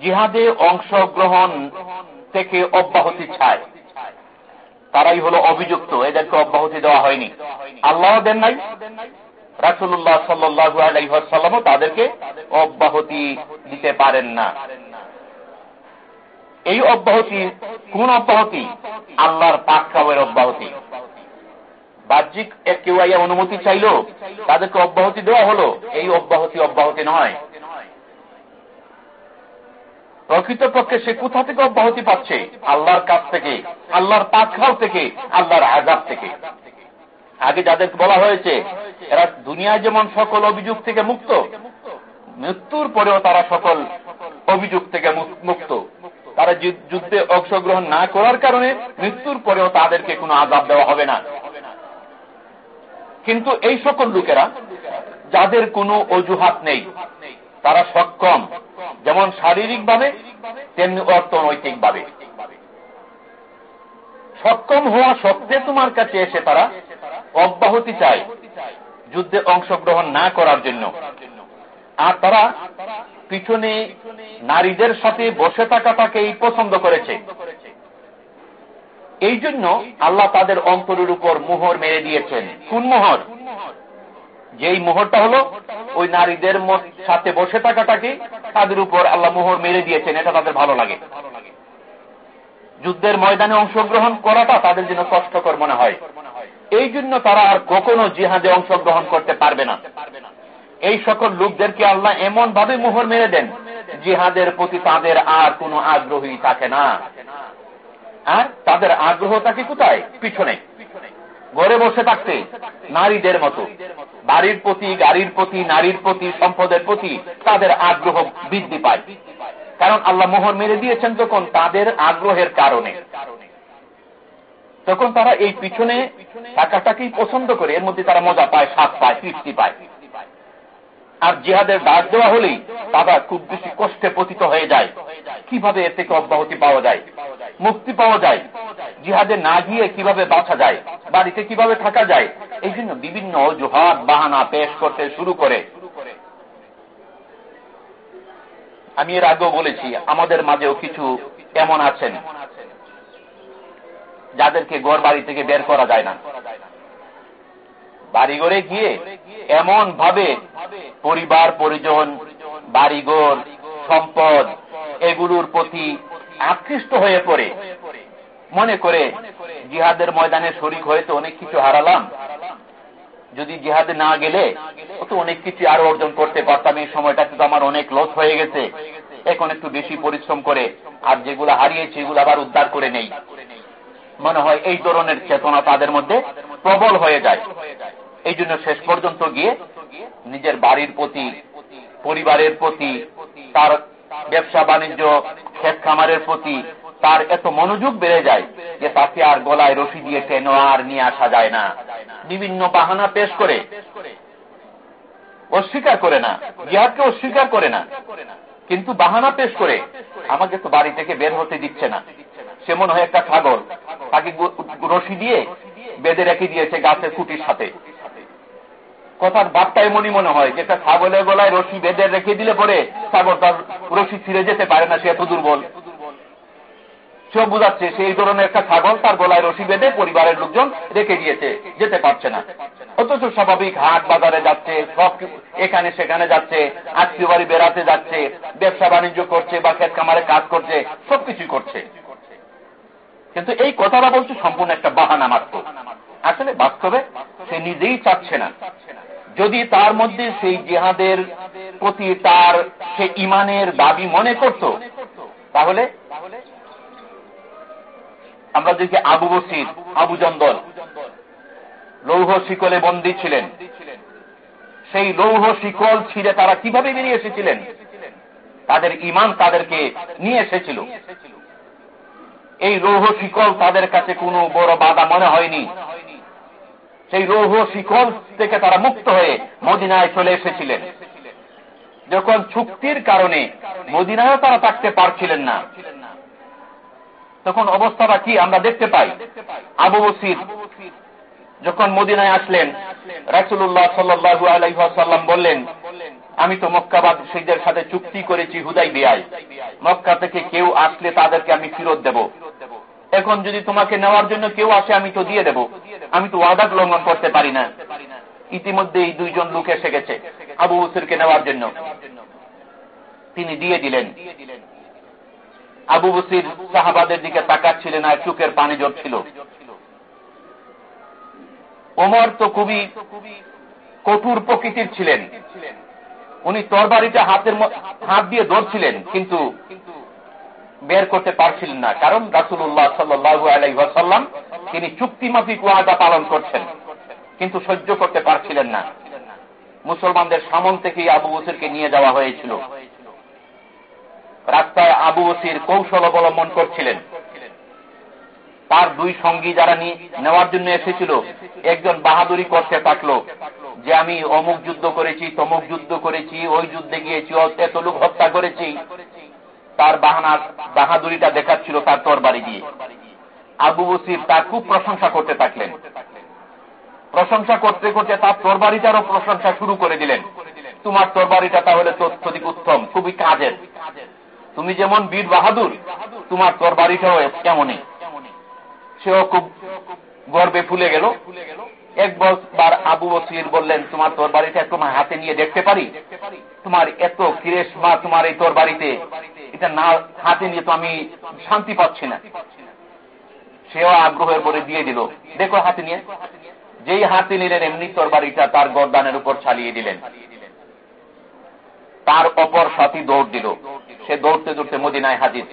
জিহাদে অংশগ্রহণ থেকে অব্যাহতি চায়। তারাই হলো অভিযুক্ত, এদেরকে অব্যাহতি দেওয়া হয়নি। আল্লাহ দেন নাই রাসুল্লাহ সাল্লু আলাইসাল্লামও তাদেরকে অব্যাহতি দিতে পারেন না। এই অব্যাহতি, কোন অব্যাহতি? আল্লাহর পাকখাওয়ের অব্যাহতি। বাহ্যিক কেউ আইয়া অনুমতি চাইল, তাদেরকে অব্যাহতি দেওয়া হলো। এই অব্যাহতি অব্যাহতি নয়। প্রকৃতপক্ষে সে কোথা থেকে অব্যাহতি পাচ্ছে? আল্লাহর কাছ থেকে, আল্লাহর পাখাও থেকে, আল্লাহর আজাব থেকে। আগে যাদেরকে বলা হয়েছে, এরা দুনিয়ায় যেমন সকল অভিযোগ থেকে মুক্ত, মৃত্যুর পরেও তারা সকল অভিযোগ থেকে মুক্ত। তারা যুদ্ধে অংশগ্রহণ না করার কারণে মৃত্যুর পরেও তাদেরকে কোনো আজাব দেওয়া হবে না। কিন্তু এই সকল লোকেরা, যাদের কোনো অজুহাত নেই, তারা সক্ষম। যেমন শারীরিকভাবে, তেমনি অর্থনৈতিকভাবে। সক্ষম হওয়া সত্ত্বে তোমার কাছে এসে তারা অব্যাহতি চায়, যুদ্ধে অংশগ্রহণ না করার জন্য। আর তারা পিছনে নারীদের সাথে বসে থাকাটাকেই পছন্দ করেছে। এই জন্য আল্লাহ তাদের অন্তরের উপর মোহর মেরে দিয়েছেন। কোন মোহর? যেই মোহরটা হলো ওই নারীদের সাথে বসে থাকাটাকে তাদের উপর আল্লাহ মোহর মেরে দিয়েছেন, এটা তাদের ভালো লাগে। যুদ্ধের ময়দানে অংশগ্রহণ করাটা তাদের জন্য কষ্টকর মনে হয়। এই জন্য তারা আর কখনো জিহাদে অংশগ্রহণ করতে পারবে না। এই সকল লোকদেরকে আল্লাহ এমন ভাবে মোহর মেরে দেন, জিহাদের প্রতি তাদের আর কোনো আগ্রহী থাকে না। আর তাদের আগ্রহ থাকে কোথায়? পিছনে। ঘরে বসে থাকতে নারীদের মতো। বাড়ির প্রতি, গাড়ির প্রতি, নারীর প্রতি, সম্পদের প্রতি তাদের আগ্রহ বৃদ্ধি পায়। কারণ আল্লাহ মোহর মেরে দিয়েছেন তখন তাদের আগ্রহের কারণে। তখন তারা এই পিছনে টাকাটাকেই পছন্দ করে। এর মধ্যে তারা মজা পায়, স্বাদ পায়, তৃপ্তি পায়। আর জিহাদের ডাক দেওয়া হলেই তারা খুব বেশি কষ্টে পতিত হয়ে যায়। কীভাবে এর থেকে অব্যাহতি পাওয়া যায়? মুক্তি পাওয়া যায়? জিহাদে না গিয়ে কীভাবে বাঁচা যায়? বাড়িতে কীভাবে থাকা যায়? এই জন্য বিভিন্ন অজুহাত, বাহানা পেশ করতে শুরু করে। আমি এর আগেও বলেছি, আমাদের মাঝেও কিছু এমন আছেন, যাদেরকে গড় বাড়ি থেকে বের করা যায় না। বাড়িঘরে গিয়ে এমন ভাবে পরিবার, পরিজন, বাড়িঘর, সম্পদ এগুলোর প্রতি আকৃষ্ট হয়ে পড়ে। মনে করে জিহাদের ময়দানে শরিক হয়তো অনেক কিছু হারালাম। যদি জিহাদে না গেলে তো অনেক কিছু আরও অর্জন করতে পারতাম, এই সময়টাতে তো আমার অনেক লস হয়ে গেছে। এখন একটু বেশি পরিশ্রম করে আর যেগুলো হারিয়েছে এগুলো আবার উদ্ধার করে নেই। মনে হয় এই ধরনের চেতনা তাদের মধ্যে প্রবল হয়ে যায়। এই জন্য শেষ পর্যন্ত গিয়ে নিজের বাড়ির প্রতি, পরিবারের প্রতি, তার ব্যবসা বাণিজ্য ক্ষেত খামারের প্রতি তার এত মনোযোগ বেড়ে যায় যে তাকে আর গলায় রশি দিয়ে টেনো আর নিয়ে আসা যায় না। বিভিন্ন বাহানা পেশ করে। অস্বীকার করে না। জিহাদকে অস্বীকার করে না। কিন্তু বাহানা পেশ করে, আমাকে তো বাড়ি থেকে বের হতে দিচ্ছে না। সে মনে হয় একটা ছাগল। তাকে রশি দিয়ে বেঁধে রেখে দিয়েছে গাছের কুটির সাথে। কথার বার্তা এমনই মনে হয় যে একটা ছাগলের গলায় রশি বেঁধে রেখে দিলে পরে ছাগল তার রশি ছিঁড়ে যেতে পারে না, সে এত দুর্বল। সেও বুঝাচ্ছে সেই ধরনের একটা ছাগল তার গলায় রশি বেঁধে পরিবারের লোকজন রেখে দিয়েছে, যেতে পারছে না। অথচ স্বাভাবিক হাট বাজারে যাচ্ছে, সব এখানে সেখানে যাচ্ছে আত্মীয় বাড়ি বেড়াতে যাচ্ছে, ব্যবসা বাণিজ্য করছে বা ক্ষেত কামারে কাজ করছে সবকিছু করছে। কিন্তু এই কথাটা বলছে সম্পূর্ণ একটা বাহানা মাত্র। আসলে বাস্তবে সে নিজেই চাচ্ছে না। যদি তার মধ্যে সেই জিহাদের প্রতি তার সে ইমানের দাবি মনে করত, তাহলে আমরা দেখি আবু বসির, আবু জন্দল লৌহ শিকলে বন্দী ছিলেন। সেই লৌহ শিকল ছিঁড়ে তারা কীভাবে বেরিয়ে এসেছিলেন? তাদের ইমান তাদেরকে নিয়ে এসেছিল। এই লৌহ শিকল তাদের কাছে কোনো বড় বাধা মনে হয়নি। সেই লৌহ শিকল থেকে তারা মুক্ত হয়ে মদিনায় চলে এসেছিলেন। যখন চুক্তির কারণে মদিনায়ও তারা থাকতে পারছিলেন না, তখন অবস্থাটা কি আমরা দেখতে পাই? আবু বসির যখন মদিনায় আসলেন রাসুল্লাহ সাল্লু আলাইসাল্লাম বললেন আমি তো মক্কাবাদ সেইদের সাথে চুক্তি করেছি হুদাই বিয়ায়। মক্কা থেকে কেউ আসলে তাদেরকে আমি ফিরত দেব। এখন যদি তোমাকে নেওয়ার জন্য কেউ আসে, আমি তো দিয়ে দেব। আমি তো ওয়াদা লঙ্ঘন করতে পারি না। ইতিমধ্যে এই দুইজন লোক এসে গেছে আবু বসিরকে নেওয়ার জন্য। তিনি দিয়ে দিলেন। আবু বসির সাহাবাদের দিকে তাকাচ্ছিলেন আর চুকের পানি ছিল ওমর তো খুবই কঠোর প্রকৃতির ছিলেন। উনি তরবারিটা হাতের হাত দিয়ে ধরছিলেন, কিন্তু বের করতে পারছিলেন না। কারণ রাসুল্লাহ সাল্লু আলাইসাল্লাম তিনি চুক্তি মাফিক ওয়াদা পালন করছেন, কিন্তু সহ্য করতে পারছিলেন না। মুসলমানদের সামন থেকেই আবু বসিরকে নিয়ে যাওয়া হয়েছিল। রাস্তায় আবু ওসির কৌশল অবলম্বন করছিলেন। তার দুই সঙ্গী যারা নেওয়ার জন্য এসেছিল, একজন বাহাদুরি করতে থাকল যে আমি অমুক যুদ্ধ করেছি, তমুক যুদ্ধ করেছি, ওই যুদ্ধে গিয়েছি এত লোক হত্যা করেছি। তার বাহানা, বাহাদুরিটা দেখাচ্ছিল তার তোর বাড়ি গিয়ে আবু বসির তার খুব প্রশংসা করতে থাকলেন। প্রশংসা করতে করতে তার তোর বাড়িটারও প্রশংসা শুরু করে দিলেন। তোমার তোর বাড়িটা তাহলে তথ্যদিক উত্তম, খুবই কাজের। তুমি যেমন বীর বাহাদুর, তোমার তোর বাড়িটাও কেমনই। সেও খুব গর্বে ফুলে গেল। এক বছর আবু বসির বললেন, তোমার তোর বাড়িটা তোমার হাতে নিয়ে দেখতে পারি? তোমার এত কিরেশমা তোমার এই তোর বাড়িতে। এটা না হাতে নিয়ে তো আমি শান্তি পাচ্ছি না। সেও আগ্রহের পরে দিয়ে দিল, দেখো হাতে নিয়ে। যেই হাতে নিলেন, এমনি তোর বাড়িটা তার গরদানের উপর ছালিয়ে দিলেন। তার অপর সাথী দৌড় দিল। সে দৌড়তে দৌড়তে মদিনায় হাজির।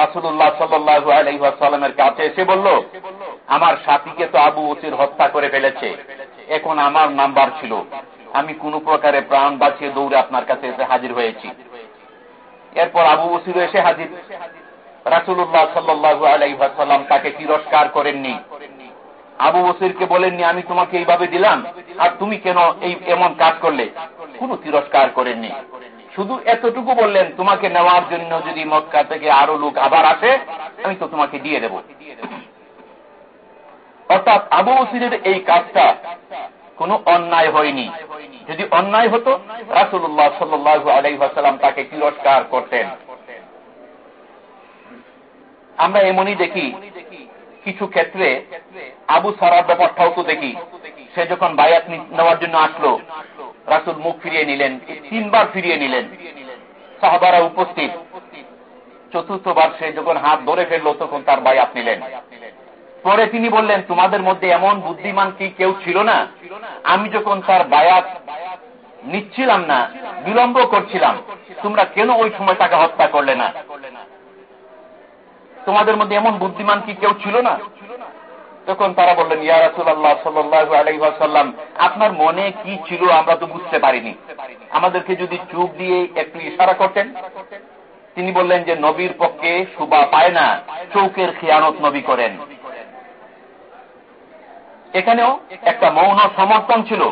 রাসুল্লাহ সাল্লু আলহামের কাছে এসে বলল, আমার সাথীকে তো আবু ওসির হত্যা করে ফেলেছে। এখন আমার নাম্বার ছিল। আমি কোন প্রকারে প্রাণ বাঁচিয়ে দৌড়ে আপনার কাছে এসে হাজির হয়েছি। এরপর আবু ওসির এসে হাজির। রাসুল্লাহ সাল্লু আলাইসাল্লাম তাকে তিরস্কার করেননি। আবু বসিরকে বলেননি, আমি তোমাকে এইভাবে দিলাম, আর তুমি কেন এই এমন কাজ করলে? কোন তিরস্কার করেননি। শুধু এতটুকু বললেন, তোমাকে নেওয়ার জন্য যদি মক্কা থেকে আরও লোক আবার আসে, আমি তো তোমাকে দিয়ে দেব। অর্থাৎ আবু বসিরের এই কাজটা কোনো অন্যায় হয়নি। যদি অন্যায় হতো রাসুল্লাহ সাল্লু আলাইসাল্লাম তাকে তিরস্কার করতেন। আমরা এমনই দেখি, কিছু ক্ষেত্রে আবু সারার ব্যাপারটাও তো দেখি। সে যখন বায়াত নেওয়ার জন্য আসলো রাসুল মুখ ফিরিয়ে নিলেন, তিনবার ফিরিয়ে নিলেন। সাহাবারা উপস্থিত। চতুর্থবার সে যখন হাত ধরে ফেলল, তখন তার বায়াত নিলেন। পরে তিনি বললেন, তোমাদের মধ্যে এমন বুদ্ধিমান কি কেউ ছিল না? আমি যখন তার বায়াত নিচ্ছিলাম না, বিলম্ব করছিলাম, তোমরা কেন ওই সময় তাকে হত্যা করলে না? তোমাদের মধ্যে এমন বুদ্ধিমান কি কেউ ছিল না? তখন তারা বললেন, ইয়া রাসুল্লাহ সাল্লু আলাইসাল্লাম আপনার মনে কি ছিল আমরা তো বুঝতে পারিনি। আমাদেরকে যদি চুপ দিয়ে একটু ইশারা করতেন। তিনি বললেন যে, নবীর পক্ষে সুবা পায় না, চৌকের খেয়ানত নবী করেন। এখানেও একটা মৌন সমর্থন ছিল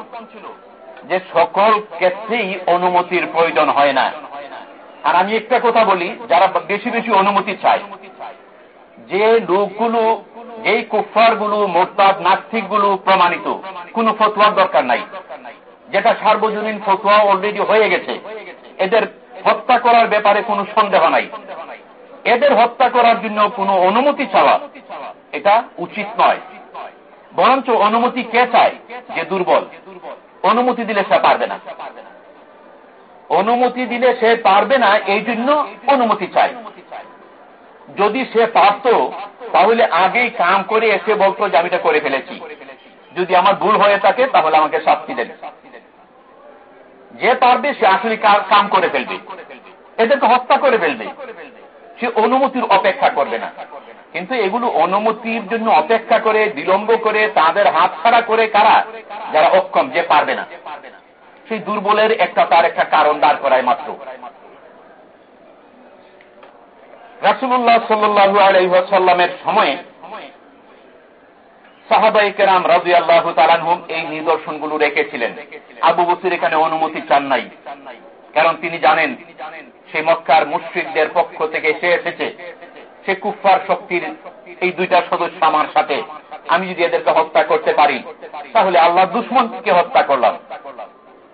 যে, সকল ক্ষেত্রেই অনুমতির প্রয়োজন হয় না। আর আমি একটা কথা বলি, যারা বেশি বেশি অনুমতি চায়, যে লোকগুলো এই কুফারগুলো মোরতাদ নাস্তিকগুলো প্রমাণিত। কোন ফতুয়ার দরকার নাই। যেটা সার্বজনীন ফতুয়া অলরেডি হয়ে গেছে। এদের হত্যা করার ব্যাপারে কোনো সন্দেহ নাই। এদের হত্যা করার জন্য কোনো অনুমতি চাওয়া এটা উচিত নয়। বরঞ্চ অনুমতি কে চায়? যে দুর্বল। অনুমতি দিলে সে পারবে না। অনুমতি দিলে সে পারবে না, এই জন্য অনুমতি চায়। যদি সে পারত, তাহলে আগেই কাম করে এসে বলতো যে, আমি এটা করে ফেলেছি। যদি আমার ভুল হয়ে থাকে, তাহলে আমাকে শাস্তি দেবে। যে পারবে, সে আসলে কাম করে ফেলবে। এদেরকে হত্যা করে ফেলবে। সে অনুমতির অপেক্ষা করবে না। কিন্তু এগুলো অনুমতির জন্য অপেক্ষা করে, বিলম্ব করে, তাদের হাত ছাড়া করে কারা? যারা অক্ষম, যে পারবে না। সেই দুর্বলের একটা, তার একটা কারণ দাঁড় করায় মাত্র। রাসুল্লাহ সাল্লু আলাইসাল্লামের সময়ে সাহাবাই কেরাম রাজু আল্লাহ তালানহুম এই নিদর্শনগুলো রেখেছিলেন। আবু বসির এখানে অনুমতি চান নাই। কারণ তিনি জানেন, সে মক্কার মুশ্রিকদের পক্ষ থেকে সে এসেছে। সে কুফার শক্তির এই দুইটা সদস্য আমার সাথে। আমি যদি এদেরকে হত্যা করতে পারি, তাহলে আল্লাহ দুশ্মনকে হত্যা করলাম।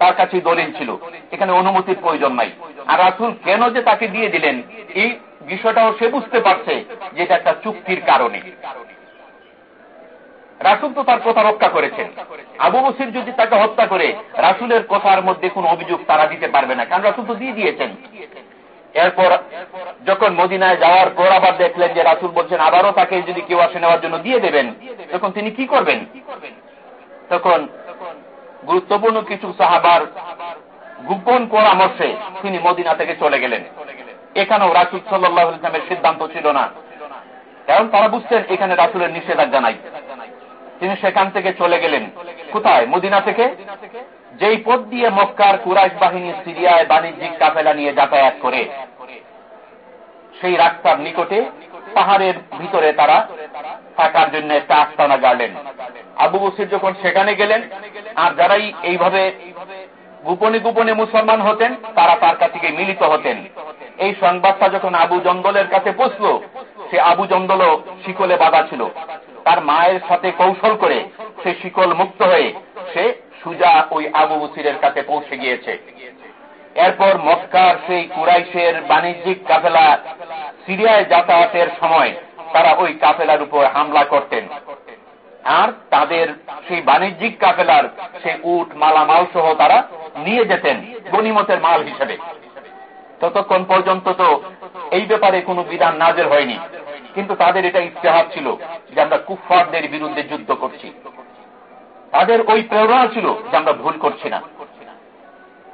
তার কাছে দলিল ছিল। এখানে অনুমতির প্রয়োজন নাই। আর রাসুল কেন যে তাকে দিয়ে দিলেন, এই বিষয়টাও সে বুঝতে পারছে যে এটা একটা চুক্তির কারণে। রাসুল তো তার কথা রক্ষা করেছেন। আবু বসির যদি তাকে হত্যা করে, রাসুলের কথার মধ্যে কোন অভিযোগ তারা দিতে পারবে না, কারণ রাসুল তো দিয়ে দিয়েছেন। এরপর যখন মদিনায় যাওয়ার পর আবার দেখলেন যে রাসুল বলছেন, আবারও তাকে যদি কেউ আসে নেওয়ার জন্য দিয়ে দেবেন, তখন তিনি কি করবেন? তখন গুরুত্বপূর্ণ কিছু সাহাবার গোপন পরামর্শে তিনি মদিনা থেকে চলে গেলেন। এখানেও রাসুল সাল্লাহ ইসলামের সিদ্ধান্ত ছিল না। কারণ তারা বুঝতেন এখানে রাসুলের নিষেধাজ্ঞা নাই। তিনি সেখান থেকে চলে গেলেন। কোথায়? মদিনা থেকে? যেই পথ দিয়ে মক্কার কুরাইশ বাহিনী সিরিয়ায় বাণিজ্যিক কাফেলা নিয়ে যাতায়াত করে, সেই রাস্তার নিকটে পাহাড়ের ভিতরে তারা থাকার জন্য একটা আস্তানা গাড়লেন। আবু বসির যখন সেখানে গেলেন, আর যারাই এইভাবে গোপনে গোপনে মুসলমান হতেন, তারা তার কাছে মিলিত হতেন। এই সংবাদটা যখন আবু জন্দলের কাছে পৌঁছল, সে আবু জন্দলও শিকলে বাধা ছিল। তার মায়ের সাথে কৌশল করে সে শিকল মুক্ত হয়ে সে সুজা ওই আবু বসিরের কাছে পৌঁছে গিয়েছে। এরপর মক্কার সেই কুরাইশের বাণিজ্যিক কাফেলা সিরিয়ায় যাতায়াতের সময় তারা ওই কাফেলার উপর হামলা করতেন। আর তাদের সেই বাণিজ্যিক কাফেলার সেই উট মালামাল সহ তারা নিয়ে যেতেন গনিমতের মাল হিসেবে। ততক্ষণ পর্যন্ত তো এই ব্যাপারে কোনো বিধান নাজের হয়নি। কিন্তু তাদের এটা ইতিহাস ছিল যে আমরা কুফারদের বিরুদ্ধে যুদ্ধ করছি। তাদের ওই প্রেরণা ছিল যে আমরা ভুল করছি না।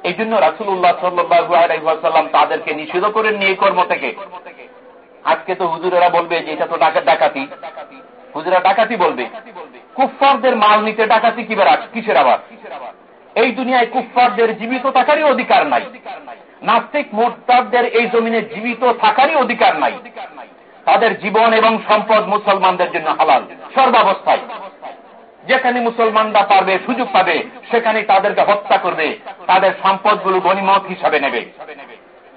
এই জন্য রাসুল্লাহ সাল্লাম তাদেরকে নিষেধ করেন নিয়ে কর্ম থেকে। আজকে তো হুজুরেরা বলবে যে এটা তো ডাকাত ডাকাতি। হুজুরা ডাকাতি বলবে। কুফফারদের মাল নিতে ডাকাতি কিবার কিসের আবার এই দুনিয়ায় কুফফারদের জীবিত থাকারই অধিকার নাই। নাস্তিক মোর্তাদের এই জমিনে জীবিত থাকারই অধিকার নাই। তাদের জীবন এবং সম্পদ মুসলমানদের জন্য হালাল। সর্বাবস্থায়। যেখানে মুসলমানরা পারবে, সুযোগ পাবে সেখানে তাদেরকে হত্যা করবে, তাদের সম্পদগুলো গণিমত হিসাবে নেবে।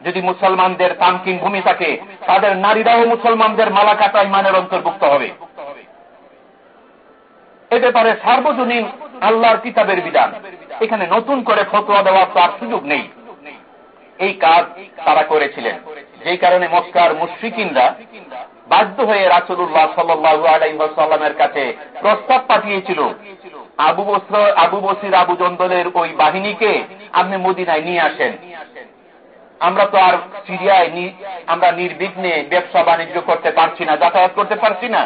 যদি মুসলমানদের তামকিন ভূমি থাকে, তাদের নারীরাও মুসলমানদের মালাকাটা ইমানের অন্তর্ভুক্ত হবে। এ ব্যাপারে সার্বজনীন আল্লাহর কিতাবের বিধান। এখানে নতুন করে ফতোয়া দেওয়ার তার সুযোগ নেই। এই কাজ তারা করেছিলেন। যেই কারণে মস্কার মুশ্রিকিনরা বাধ্য হয়ে রাসুল্লাহ সাল্লু আলাইসাল্লামের কাছে প্রস্তাব পাঠিয়েছিল। আবু বস্ত্র আবু বসির, আবু জন্দলের ওই বাহিনীকে আপনি মদিনায় নিয়ে আসেন। আমরা তো আর সিরিয়ায় আমরা নির্বিঘ্নে ব্যবসা বাণিজ্য করতে পারছি না, যাতায়াত করতে পারছি না।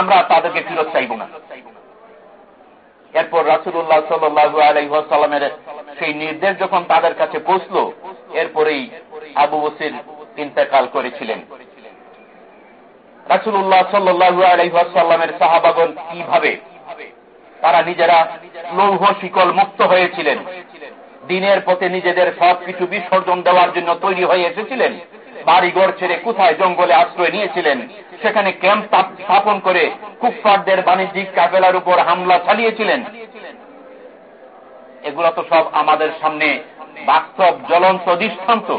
আমরা তাদেরকে ফিরত চাইব না। এরপর রাসুল্লাহ সাল্লু আলাইসাল্লামের সেই নির্দেশ যখন তাদের কাছে পৌঁছল, এরপরেই আবু বসির ইন্তেকাল করেছিলেন। রাসুল্লাহ সাল্লু আলাইসাল্লামের সাহাবাগন কীভাবে তারা নিজেরা লৌহ শিকল মুক্ত হয়েছিলেন? দিনের পথে নিজেদের সবকিছু বিসর্জন দেওয়ার জন্য তৈরি হয়ে এসেছিলেন? বাড়িঘর ছেড়ে কোথায় জঙ্গলে আশ্রয় নিয়েছিলেন? সেখানে ক্যাম্প স্থাপন করে কুফফারদের বাণিজ্যিক উপর হামলা চালিয়েছিলেন? এগুলো তো সব আমাদের সামনে বাস্তব জ্বলন্ত দৃষ্টান্ত।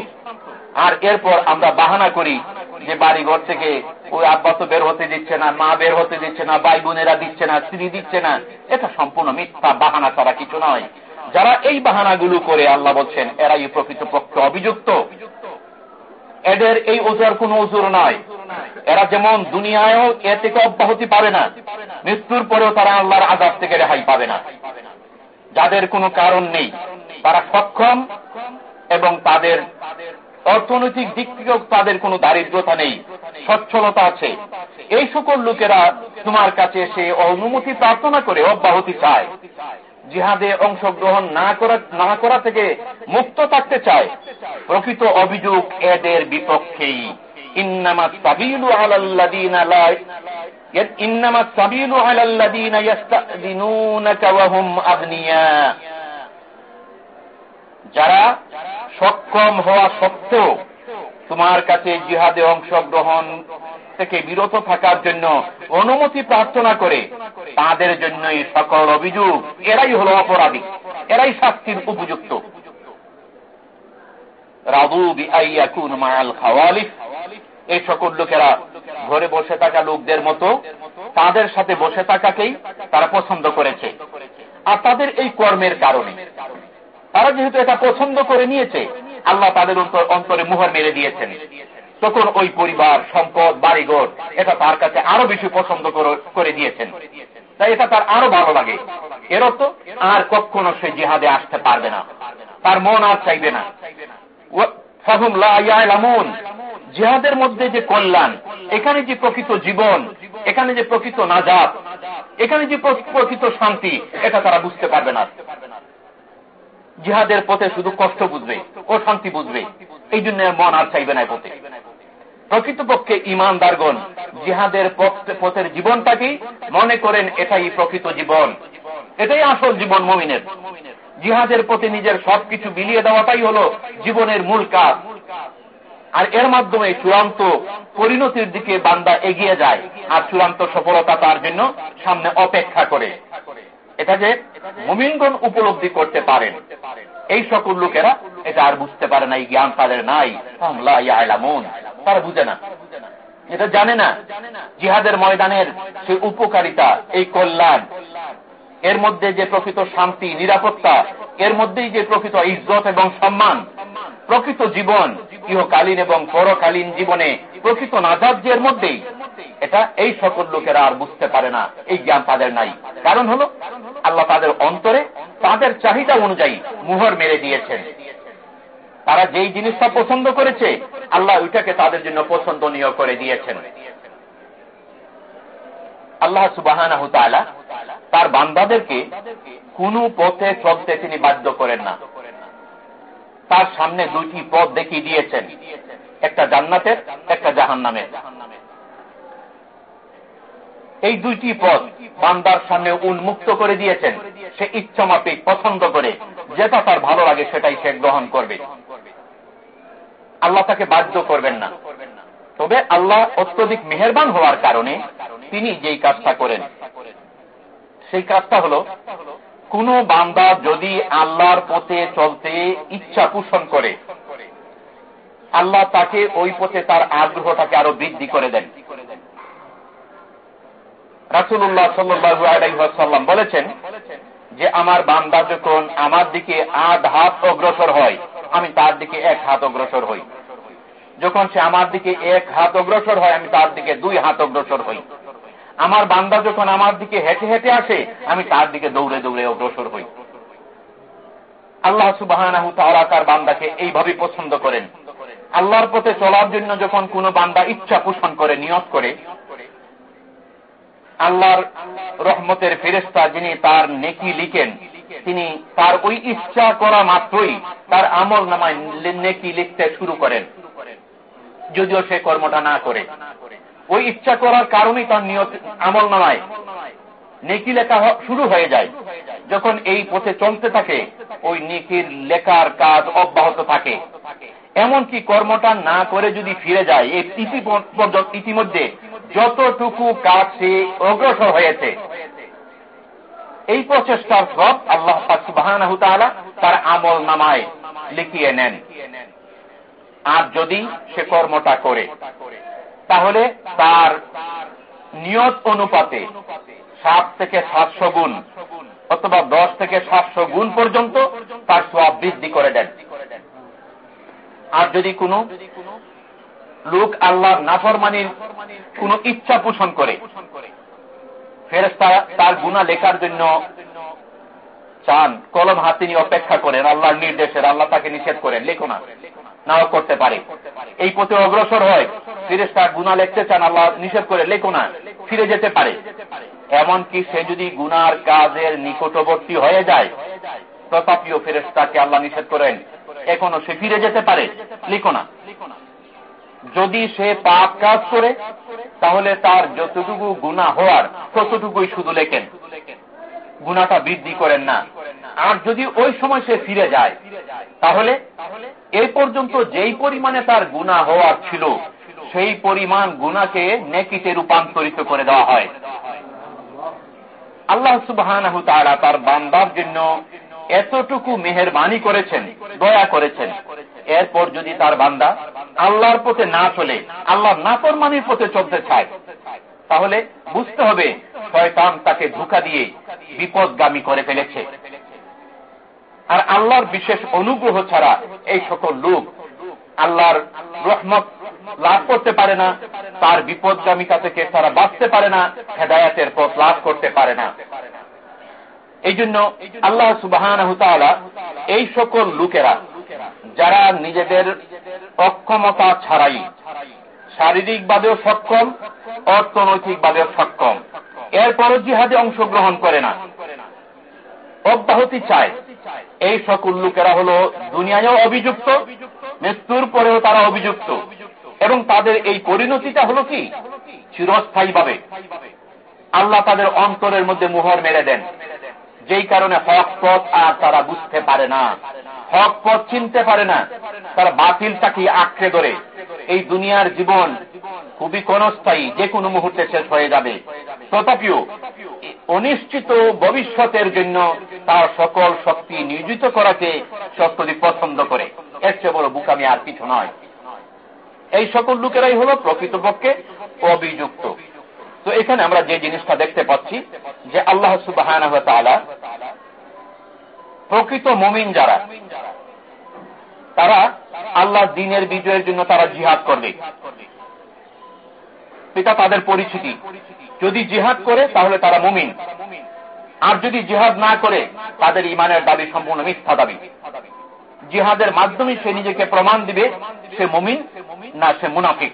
আর এরপর আমরা বাহানা করি যে বাড়িঘর থেকে ওই আব্বা তো বের হতে দিচ্ছে না, মা বের হতে দিচ্ছে না, ভাই বোনেরা দিচ্ছে না, স্ত্রী দিচ্ছে না। এটা সম্পূর্ণ মিথ্যা বাহানা ছাড়া কিছু নয়। যারা এই বাহানাগুলো করে, আল্লাহ বলছেন, এরাই প্রকৃতপক্ষে অভিযুক্ত। এদের এই ওজোর কোন ওজোর নয় এরা যেমন দুনিয়ায়ও এ থেকে অব্যাহতি পাবে না, মৃত্যুর পরেও তারা আল্লাহর আজাদ থেকে রেহাই পাবে না। যাদের কোনো কারণ নেই, তারা সক্ষম এবং তাদের অর্থনৈতিক দিক থেকেও তাদের কোনো দারিদ্রতা নেই, সচ্ছলতা আছে। এই সকল লোকেরা তোমার কাছে এসে অনুমতি প্রার্থনা করে অব্যাহতি চায়। জিহাদে অংশগ্রহণ না করা না করা থেকে মুক্ত থাকতে চায়। প্রকৃত অভিযোগ এদের বিপক্ষেই। ইন্নামা সাবিলু আলাল্লাদিনা ইন্নামা সাবিলু আলাল্লাদিনা ইস্তাদিনুনাকা ওয়া হুম আগনিয়া। যারা সক্ষম হওয়া সত্ত্বেও তোমার কাছে জিহাদে অংশগ্রহণ থেকে বিরত থাকার জন্য অনুমতি প্রার্থনা করে, তাদের জন্যই সকল অভিযোগ, এরাই হল অপরাধী, এরাই শাস্তির উপযুক্ত। রাবু বিআইয়াকুন মায়াল খাওয়ালিফ, এই সকল লোকেরা ঘরে বসে থাকা লোকদের মতো, তাদের সাথে বসে থাকাকেই তারা পছন্দ করেছে। আর তাদের এই কর্মের কারণে। তারা যেহেতু এটা পছন্দ করে নিয়েছে, আল্লাহ তাদের অন্তরে মুহর মেরে দিয়েছেন। তখন ওই পরিবার, সম্পদ, বাড়িঘর, এটা তার কাছে আরও বেশি পছন্দ করে দিয়েছেন। তাই এটা তার আরও ভালো লাগে। এর অর্থ, আর কখনো সে জিহাদে আসতে পারবে না। তার মন আর চাইবে না। জিহাদের মধ্যে যে কল্যাণ, এখানে যে প্রকৃত জীবন, এখানে যে প্রকৃত নাজাত, এখানে যে প্রকৃত শান্তি, এটা তারা বুঝতে পারবে না। জিহাদের পথে শুধু কষ্ট বুঝবে ও শান্তি বুঝবে। এই জন্য মন আর চাইবে না পথে। প্রকৃতপক্ষে ইমানদারগণ, জিহাদের পথের জীবনটাকেই মনে করেন এটাই প্রকৃত জীবন। এটাই আসল জীবন মমিনের। জিহাদের পথে নিজের সবকিছু বিলিয়ে দেওয়াটাই হল জীবনের মূল কাজ। আর এর মাধ্যমে চূড়ান্ত পরিণতির দিকে বান্দা এগিয়ে যায় আর চূড়ান্ত সফলতা তার জন্য সামনে অপেক্ষা করে। এটা যে মুমিনগণ উপলব্ধি করতে পারেন। এই সকল লোকেরা এটা আর বুঝতে পারে না, এই জ্ঞান তাদের নাই। তারা বুঝে না। এটা জানে না। জিহাদের ময়দানের সেই উপকারিতা, এই কল্যাণ। এর মধ্যে যে প্রকৃত শান্তি, নিরাপত্তা, এর মধ্যেই যে প্রকৃত ইজ্জত এবং সম্মান, প্রকৃত জীবন, ইহকালীন এবং পরকালীন জীবনে প্রকৃত নাজার্যের মধ্যেই। এটা এই সকল লোকেরা আর বুঝতে পারে না, এই জ্ঞান তাদের নাই। কারণ হলো, আল্লাহ তাদের অন্তরে তাদের চাহিদা অনুযায়ী মুহর মেরে দিয়েছেন। তারা যেই জিনিসটা পছন্দ করেছে, আল্লাহ ওইটাকে তাদের জন্য পছন্দনীয় করে দিয়েছেন। আল্লাহ সুবাহ তার বান্দাদেরকে কোন পথে চলতে তিনি বাধ্য করেন না। তার সামনে দুইটি পথ দেখিয়ে দিয়েছেন। একটা জান্নাতের, একটা জাহান নামের এই দুইটি পথ বান্দার সামনে উন্মুক্ত করে দিয়েছেন। সে ইচ্ছা মাফিক পছন্দ করে। যেটা তার ভালো লাগে, সেটাই সে গ্রহণ করবে। আল্লাহ তাকে বাধ্য করবেন না। তবে আল্লাহ অত্যধিক মেহরবান হওয়ার কারণে তিনি যেই কাজটা করেন। সেই কাজটা হল, কোন বান্দা যদি আল্লাহর পথে চলতে ইচ্ছা পোষণ করে, আল্লাহ তাকে ওই পথে তার আগ্রহটাকে আরও বৃদ্ধি করে দেন। রাসুল্লাহ সাল্লাম বলেছেন যে আমার বান্দা যখন আমার দিকে আধ হাত অগ্রসর হয়, আমি তার দিকে এক হাত অগ্রসর হই। যখন সে আমার দিকে এক হাত অগ্রসর হয়, আমি তার দিকে দুই হাত অগ্রসর হই। আমার বান্দা যখন আমার দিকে হেঁটে হেঁটে আসে, আমি তার দিকে দৌড়ে দৌড়ে অগ্রসর হই। আল্লাহ সুবাহ তার বান্দাকে এইভাবে পছন্দ করেন। আল্লাহর পথে চলার জন্য যখন কোন বান্দা ইচ্ছা পোষণ করে, নিয়ত করে আল্লাহর রহমতের ফেরেস্তা যিনি তার নেকি লিখেন, তিনি তার ওই ইচ্ছা করা মাত্রই তার আমল নামায় নেকি লিখতে শুরু করেন। যদিও সে কর্মটা না করে। ওই ইচ্ছা করার কারণেই তার নিয়ত আমল নামায়। নেকি লেখা শুরু হয়ে যায়। যখন এই পথে চলতে থাকে, ওই নেকির লেখার কাজ অব্যাহত থাকে। এমনকি কর্মটা না করে যদি ফিরে যায়, এই ইতিমধ্যে যতটুকু সে অগ্রসর হয়েছে। এই প্রচেষ্টার সব আল্লাহ তার আমল নামায় লিখিয়ে নেন। আর যদি সে কর্মটা করে, তাহলে তার নিয়ত অনুপাতে সাত থেকে সাতশো গুণ অথবা দশ থেকে সাতশো গুণ পর্যন্ত তার সব বৃদ্ধি করে দেন। আর যদি কোনো লোক আল্লাহর নাফরমানির কোন ইচ্ছা পোষণ করে। ফেরেস্তা তার গুণা লেখার জন্য চান, কলম হাতে নিয়ে অপেক্ষা করেন, আল্লাহর নির্দেশের, আল্লাহ তাকে নিষেধ করেন, লেখো না, নাও করতে পারে। এই পথে অগ্রসর হয় ফিরেস্তা গুণা লিখতে চান, আল্লাহ নিষেধ করে, লেখো না, ফিরে যেতে পারে। এমনকি সে যদি গুনার কাজের নিকটবর্তী হয়ে যায়, তথাপিও ফেরেস্তাকে আল্লাহ নিষেধ করেন, এখনও সে ফিরে যেতে পারে, লিখো না। যদি সে পাপ কাজ করে, তাহলে তার যতটুকু গুণা হওয়ার, ততটুকুই শুধু লেখেন। গুণাটা বৃদ্ধি করেন না। আর যদি ওই সময় সে ফিরে যায়, তাহলে এই পর্যন্ত যেই পরিমাণে তার গুণা হওয়ার ছিল, সেই পরিমাণ গুণাকে নেকিতে রূপান্তরিত করে দেওয়া হয়। আল্লাহ সুবাহ তার বান্দার জন্য এতটুকু মেহরবানি করেছেন, দয়া করেছেন। এরপর যদি তার বান্দা আল্লাহর পথে না চলে আল্লাহ নাফরমানির পথে চলতে চায়, তাহলে বুঝতে হবে শয়তান তাকে ধোকা দিয়ে বিপদগামী করে ফেলেছে। আর আল্লাহর বিশেষ অনুগ্রহ ছাড়া এই সকল লোক আল্লাহর রহমত লাভ করতে পারে না, তার বিপদগামিতা থেকে তারা বাঁচতে পারে না, হেদায়াতের পথ লাভ করতে পারে না। এই জন্য আল্লাহ সুবাহ এই সকল লোকেরা যারা নিজেদের অক্ষমতা ছাড়াই শারীরিকভাবেও সক্ষম, অর্থনৈতিকভাবেও সক্ষম। এরপরও জিহাদে অংশগ্রহণ করে না। অব্যাহতি চায়। এই সকল লোকেরা হল দুনিয়ায়ও অভিযুক্ত, মৃত্যুর পরেও তারা অভিযুক্ত। এবং তাদের এই পরিণতিটা হল কি? চিরস্থায়ীভাবে। আল্লাহ তাদের অন্তরের মধ্যে মোহর মেরে দেন। যেই কারণে হক পথ আর তারা বুঝতে পারে না। হক পথ চিনতে পারে না, তারা বাতিলটাকে আঁকড়ে ধরে? এই দুনিয়ার জীবন খুবই ক্ষণস্থায়ী, যে কোনো মুহূর্তে শেষ হয়ে যাবে। তথাপিও অনিশ্চিত ভবিষ্যতের জন্য তার সকল শক্তি নিয়োজিত করাকে সত্যদি পছন্দ করে। এর চেয়ে বড় বুকামি আর কিছু নয়। এই সকল লোকেরাই হল প্রকৃতপক্ষে অভিযুক্ত। তো এখানে আমরা যে জিনিসটা দেখতে পাচ্ছি, যে আল্লাহ সুবাহ প্রকৃত মমিন যারা, তারা আল্লাহ দিনের বিজয়ের জন্য তারা জিহাদ করবে। এটা তাদের পরিচিতি। যদি জিহাদ করে, তাহলে তারা মুমিন। আর যদি জিহাদ না করে, তাদের ইমানের দাবি সম্পূর্ণ মিথ্যা দাবি। জিহাদের মাধ্যমে সে নিজেকে প্রমাণ দিবে, সে মুমিন না সে মুনাফিক।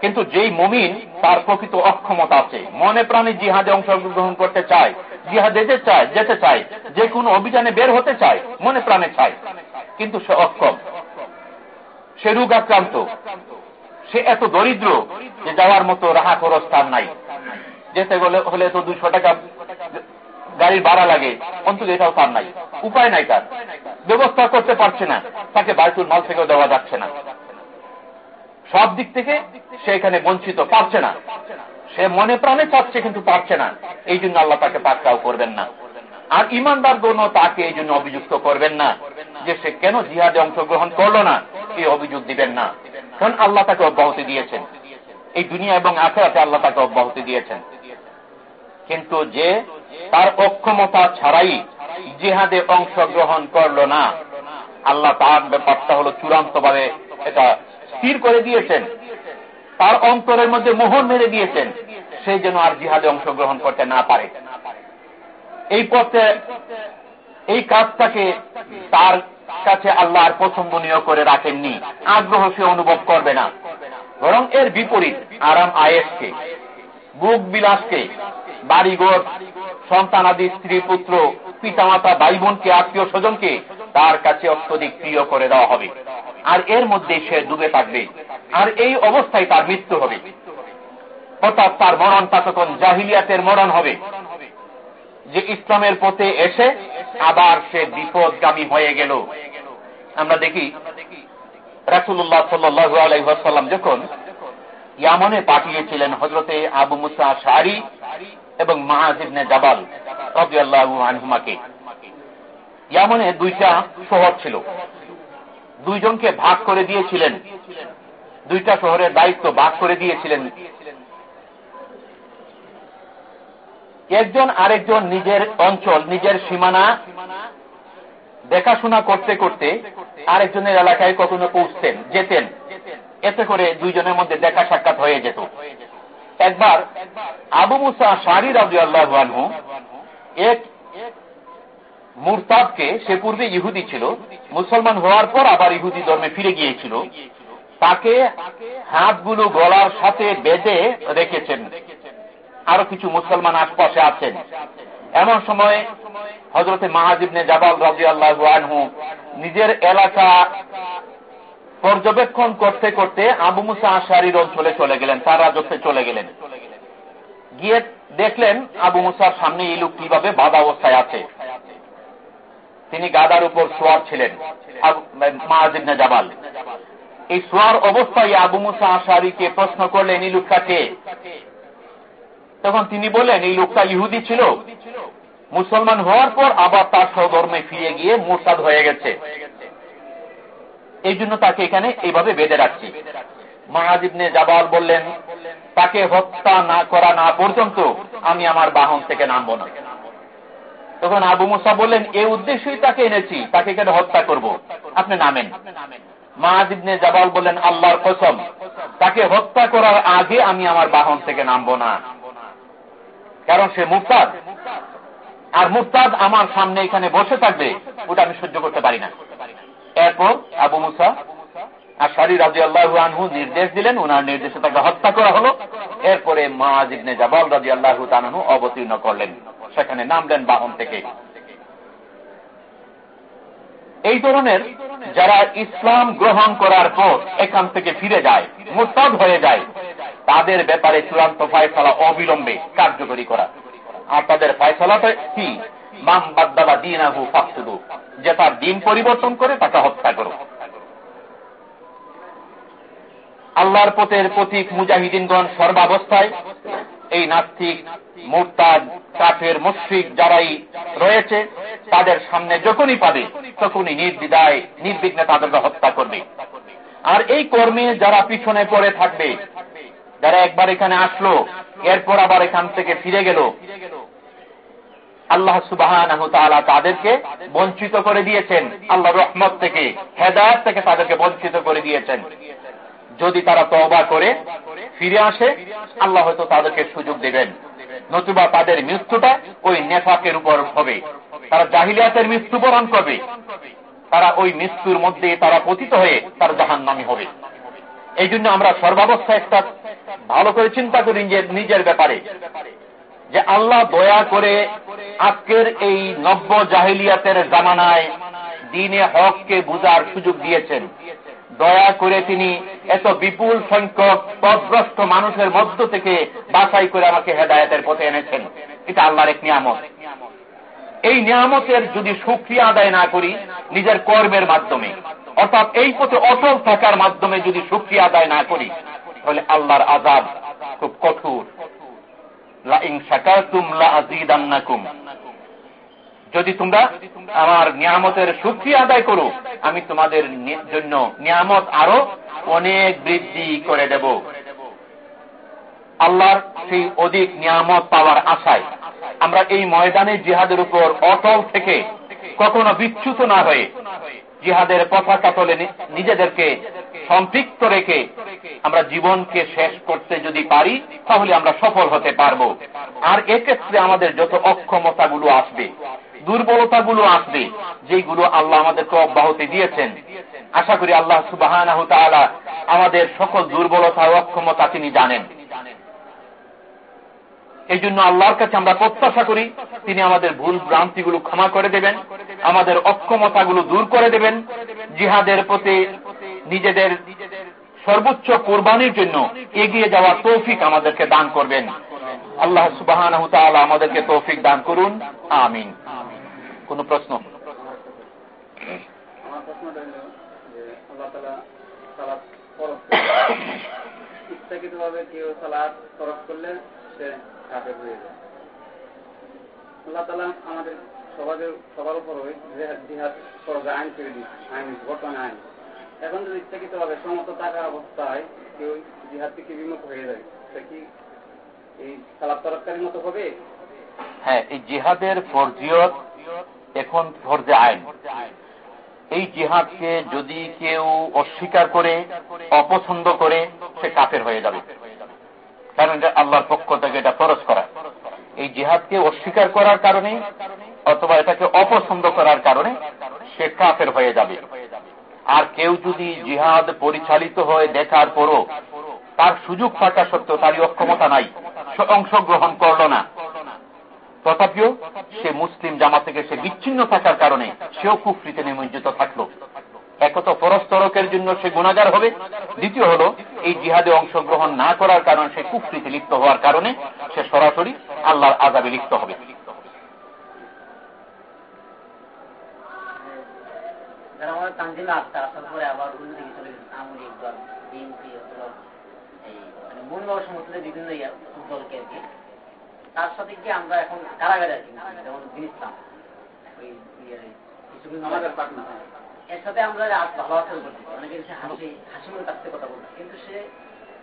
কিন্তু যেই মুমিন, তার প্রকৃত অক্ষমতা আছে। মনে প্রাণে জিহাদে অংশগ্রহণ করতে চায়, জিহাদে যেতে চায় যেতে চায়, যে কোনো অভিযানে বের হতে চায়, মনে প্রাণে চায়। কিন্তু সে অক্ষম। সে রোগ আক্রান্ত সে এত দরিদ্র যে যাওয়ার মতো রাহা খরচ তার নাই। যেতে গেলে হলে তো দুশো টাকা গাড়ির ভাড়া লাগে, অন্তত এটাও তার নাই। উপায় নাই তার। ব্যবস্থা করতে পারছে না। তাকে বায়তুল মাল থেকেও দেওয়া যাচ্ছে না। সব দিক থেকে সে এখানে বঞ্চিত, পারছে না। সে মনে প্রাণে চাচ্ছে কিন্তু পারছে না। এই জন্য আল্লাহ তাকে পাকড়াও করবেন না। আর ইমানদার গণ তাকে এই জন্য অভিযুক্ত করবেন না, যে সে কেন জিহাদে অংশগ্রহণ করল না এই অভিযোগ দিবেন না। কারণ আল্লাহ তাকে অব্যাহতি দিয়েছেন। এই দুনিয়া এবং আখেরাতে আল্লাহ তাকে অব্যাহতি দিয়েছেন। কিন্তু যে তার অক্ষমতা ছাড়াই জিহাদে অংশগ্রহণ করল না, আল্লাহ তার ব্যাপারটা হলো চূড়ান্ত ভাবে এটা স্থির করে দিয়েছেন। তার অন্তরের মধ্যে মোহন মেরে দিয়েছেন। সেই যেন আর জিহাদে অংশগ্রহণ করতে না পারে। এই পথে, এই কাজটাকে তার কাছে আল্লাহ আর পছন্দনীয় করে রাখেননি। আগ্রহ সে অনুভব করবে না। বরং এর বিপরীত আরাম আয়েসকে বুক বিলাসকে, বাড়িঘর সন্তানাদি স্ত্রী, পুত্র, পিতামাতা ভাই বোনকে আত্মীয় স্বজনকে তার কাছে অত্যধিক প্রিয় করে দেওয়া হবে। আর এর মধ্যে সে ডুবে থাকবে। আর এই অবস্থায় তার মৃত্যু হবে। অর্থাৎ তার মরণটা তখন জাহিলিয়াতের মরণ হবে। যে ইসলামের পথে এসে আবার সে বিপদগামী হয়ে গেল। আমরা দেখি রাসুল্লাহ সাল্লু আলাইসাল্লাম যখন ইয়ামনে পাঠিয়েছিলেন হজরতে আবু মুসা শারি এবং মাহাজিবনে জাবাল রবিআল্লাহ আনহুমাকে। ইয়ামনে দুইটা শহর ছিল। দুইজনকে ভাগ করে দিয়েছিলেন। দুইটা শহরের দায়িত্ব ভাগ করে দিয়েছিলেন। একজন আরেকজন নিজের অঞ্চল, নিজের সীমানা দেখাশোনা করতে করতে আরেকজনের এলাকায় কখনো পৌঁছতেন, যেতেন। এতে করে দুইজনের মধ্যে দেখা সাক্ষাৎ হয়ে যেত। একবার আবু মুসা শারি রাজু আল্লাহ এক মুরতাবকে সে পূর্বে ইহুদি ছিল, মুসলমান হওয়ার পর আবার ইহুদি ধর্মে ফিরে গিয়েছিল। তাকে হাতগুলো গলার সাথে বেঁধে রেখেছেন। আরও কিছু মুসলমান আশপাশে আছেন। এমন সময় হজরতে মাহাজিবনে জাবাল রাজি আল্লাহ আনহু নিজের এলাকা পর্যবেক্ষণ করতে করতে আবু মুসা আশারির অঞ্চলে চলে গেলেন, তার রাজত্বে চলে গেলেন। গিয়ে দেখলেন আবু মুসার সামনে এই লোক কীভাবে বাধা অবস্থায় আছে। তিনি গাদার উপর সোয়ার ছিলেন মাহাজিবনে জাবাল। এই সোয়ার অবস্থায় আবু মুসা আশারিকে প্রশ্ন করলেন, এই লোকটা কে? তখন তিনি বলেন এই লোকটা ইহুদি ছিল। মুসলমান হওয়ার পর আবার তার স্বধর্মে ফিরে গিয়ে মোরসাদ হয়ে গেছে। এই জন্য তাকে এখানে এইভাবে বেঁধে রাখছি। মহাজিবনে জাবাল বললেন, তাকে হত্যা না করা না পর্যন্ত আমি আমার বাহন থেকে নামবো না। তখন আবু মুসা বললেন এই উদ্দেশ্যই তাকে এনেছি, তাকে কেন হত্যা করব? আপনি নামেন। মাহাজিবনে জাবাল বললেন, আল্লাহর কসম, তাকে হত্যা করার আগে আমি আমার বাহন থেকে নামবো না। কারণ সে মুক্তাদ আর মুক্তাদ আমার সামনে এখানে বসে থাকবে, ওটা আমি সহ্য করতে পারি না। এরপর আবু মুসা আর শারি রাজি আল্লাহ আনহু নির্দেশ দিলেন, উনার নির্দেশে তাকে হত্যা করা হলো। এরপরে মাজিবনে জাবাল রাজি আল্লাহ তানহু অবতীর্ণ করলেন। সেখানে নামলেন বাহন থেকে। এই ধরনের যারা ইসলাম গ্রহণ করার পর এখান থেকে ফিরে যায়, মোস্তাদ হয়ে যায়, তাদের ব্যাপারে চূড়ান্ত ফায়সলা অবিলম্বে কার্যকরী করা। আর তাদের ফায়সলাটা কি? মাম বাদ্দালা দিন আহু ফাকসুদু। যে তার দিন পরিবর্তন করে তাকে হত্যা করো। আল্লাহর পথের প্রতীক মুজাহিদিনগণ সর্বাবস্থায় এই নাস্তিক, মোরতাদ, কাফের মুশ্রিক যারাই রয়েছে, তাদের সামনে যখনই পাবে, তখনই নির্বিদায় নির্বিঘ্নে তাদেরকে হত্যা করবে। আর এই কর্মে যারা পিছনে পড়ে থাকবে, যারা একবার এখানে আসলো, এরপর আবার এখান থেকে ফিরে গেল, আল্লাহ সুবাহ তাদেরকে বঞ্চিত করে দিয়েছেন। আল্লাহ রহমত থেকে, হেদায়ত থেকে তাদেরকে বঞ্চিত করে দিয়েছেন। যদি তারা তবা করে ফিরে আসে, আল্লাহ হয়তো তাদেরকে সুযোগ দেবেন। নতুবা তাদের মৃত্যুটা ওই নেফাকের উপর হবে। তারা জাহিলিয়াতের মৃত্যুবরণ করবে। তারা ওই মৃত্যুর মধ্যে তারা পতিত হয়ে তার জাহান নামি হবে। এই জন্য আমরা সর্বাবস্থা একটা ভালো করে চিন্তা করি নিজের ব্যাপারে। যে আল্লাহ দয়া করে আজকের এই নব্য জাহিলিয়াতের জামানায় দিনে হককে বুঝার সুযোগ দিয়েছেন। দয়া করে তিনি এত বিপুল সংখ্যক পদগ্রস্ত মানুষের মধ্য থেকে বাছাই করে আমাকে হেদায়তের পথে এনেছেন। এটা আল্লাহর এক নিয়ামত। এই নিয়ামতের যদি সুক্রিয়া আদায় না করি, নিজের কর্মের মাধ্যমে, অর্থাৎ এই পথে অটল থাকার মাধ্যমে যদি সুক্রিয়া আদায় না করি, তাহলে আল্লাহর আজাব খুব কঠোর। যদি তোমরা আমার নিয়ামতের সুক্রিয়া আদায় করো, আমি তোমাদের জন্য নিয়ামত আরও অনেক বৃদ্ধি করে দেব। আল্লাহর সেই অধিক নিয়ামত পাওয়ার আশায় আমরা এই ময়দানে জিহাদের উপর অটল থেকে কখনো বিচ্যুত না হয়ে জিহাদের পতাকা তলে নিজেদেরকে সম্পৃক্ত রেখে আমরা জীবনকে শেষ করতে যদি পারি, তাহলে আমরা সফল হতে পারব। আর এক্ষেত্রে আমাদের যত অক্ষমতাগুলো আসবে দুর্বলতাগুলো আসবে যেগুলো আল্লাহ আমাদেরকে অব্যাহতি দিয়েছেন। আশা করি আল্লাহ সুবাহ আমাদের সকল দুর্বলতা অক্ষমতা তিনি জানেন। এই জন্য আল্লাহর কাছে আমরা প্রত্যাশা করি, তিনি আমাদের ভুল ভ্রান্তিগুলো ক্ষমা করে দেবেন, আমাদের অক্ষমতাগুলো দূর করে দেবেন, জিহাদের প্রতি নিজেদের সর্বোচ্চ কোরবানির জন্য এগিয়ে যাওয়ার তৌফিক আমাদেরকে দান করবেন। আল্লাহ সুবাহ আমাদেরকে তৌফিক দান করুন। আমিন। কোন প্রশ্ন? ইচ্ছাকৃতভাবে কেউ সালাদ তরফ করলে সে কাফের হয়ে যায়। আল্লাহ তালা আমাদের সবাদের সবার উপর জিহাদ ফরজে আইন করে দিচ্ছে আইন বর্তমানে আইন। এখন যদি ইচ্ছাকৃত ভাবে সমস্ত টাকা অবস্থায় কেউ জিহাদ থেকে বিমুখ হয়ে যায় সে কি এই সালাদ তরফকারীর মতো হবে? হ্যাঁ এই জিহাদের ফরজিয়ত এখন ফরজে আইন। এই জিহাদকে যদি কেউ অস্বীকার করে, অপছন্দ করে, সে কাফের হয়ে যাবে। কারণ এটা আল্লাহর পক্ষ থেকে এটা ফরজ করা। এই জিহাদকে অস্বীকার করার কারণে অথবা এটাকে অপছন্দ করার কারণে সে কাফের হয়ে যাবে। আর কেউ যদি জিহাদ পরিচালিত হয়ে দেখার পরও, তার সুযোগ থাকা সত্ত্বেও তারই অক্ষমতা নাই অংশগ্রহণ করল না। তথাপিও সে মুসলিম জামা থেকে সে বিচ্ছিন্ন থাকার কারণে সেও কুফরিতে নিমজ্জিত থাকল। একত পরস্তরকের জন্য সে গুণাগার হবে। দ্বিতীয় হল, এই জিহাদে অংশগ্রহণ না করার কারণে সে কুফরিতে লিপ্ত হওয়ার কারণে সে সরাসরি আল্লাহর আজাবে লিপ্ত হবে। মানে বিভিন্ন তার সাথে কি আমরা এখন কারাগারে আছি যেমন ইসলাম ওই পাটনা এর সাথে আমরা ভালো আচরণ করতেছি অনেকে সে হাসি হাসি মনে কাছে কথা বলতে কিন্তু সে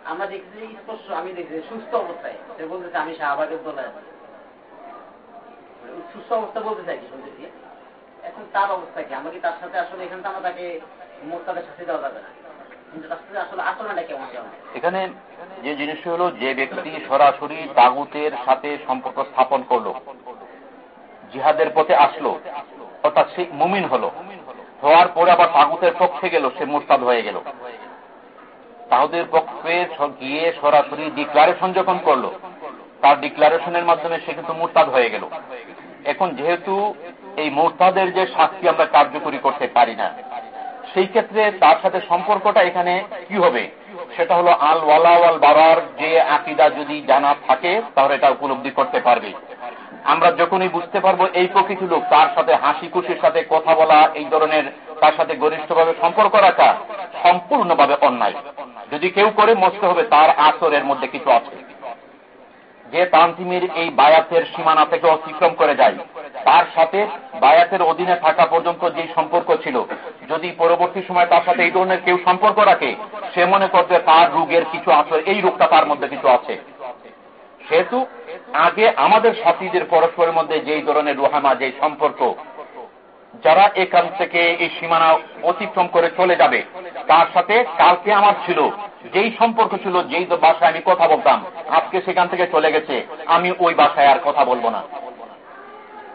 আমরা দেখছি স্পষ্ট আমি দেখছি সুস্থ অবস্থায়। সে বলতেছে আমি শাহবাগের দলে আছি। সুস্থ অবস্থা বলতে চাই কি শুনতেছি এখন তার অবস্থা কি? আমাকে তার সাথে আসলে এখানে তো আমরা তাকে মোর্তাদের শাস্তি দেওয়া যাবে না। এখানে যে জিনিসটা হলো, যে ব্যক্তি সরাসরি তাগুতের সাথে সম্পর্ক স্থাপন করল, জিহাদের পথে আসলো, অর্থাৎ সে মুমিন হলো, হওয়ার পরে আবার তাগুতের পক্ষে গেল, সে মোরতাদ হয়ে গেল। তাহুদের পক্ষে গিয়ে সরাসরি ডিক্লারেশন যখন করল, তার ডিক্লারেশনের মাধ্যমে সে কিন্তু মোরতাদ হয়ে গেল। এখন যেহেতু এই মোরতাদের যে শাস্তি আমরা কার্যকরী করতে পারি না সেই ক্ষেত্রে তার সাথে সম্পর্কটা এখানে কি হবে? সেটা হলো আল ওয়ালা ওয়াল বাবার যে আকিদা যদি জানা থাকে, তাহলে এটা উপলব্ধি করতে পারবে। আমরা যখনই বুঝতে পারব এই প্রকৃতি লোক, তার সাথে হাসি খুশির সাথে কথা বলা, এই ধরনের তার সাথে ঘনিষ্ঠভাবে সম্পর্ক রাখা সম্পূর্ণভাবে অন্যায়। যদি কেউ করে মস্ত হবে, তার আসরের মধ্যে কিছু আছে। যে তান্তিমির এই বায়াতের সীমানা থেকে অতিক্রম করে যায়, তার সাথে বায়াতের অধীনে থাকা পর্যন্ত যে সম্পর্ক ছিল, যদি পরবর্তী সময় তার সাথে এই ধরনের কেউ সম্পর্ক রাখে, সে মনে করবে তার রোগের কিছু আছে এই রোগটা তার মধ্যে কিছু আছে। সেহেতু আগে আমাদের সাথীদের পরস্পরের মধ্যে যেই ধরনের রোহামা যে সম্পর্ক, যারা এখান থেকে এই সীমানা অতিক্রম করে চলে যাবে, তার সাথে কালকে আমার ছিল, যেই সম্পর্ক ছিল, যেই বাসায় আমি কথা বলতাম, আজকে সেখান থেকে চলে গেছে, আমি ওই বাসায় আর কথা বলব না।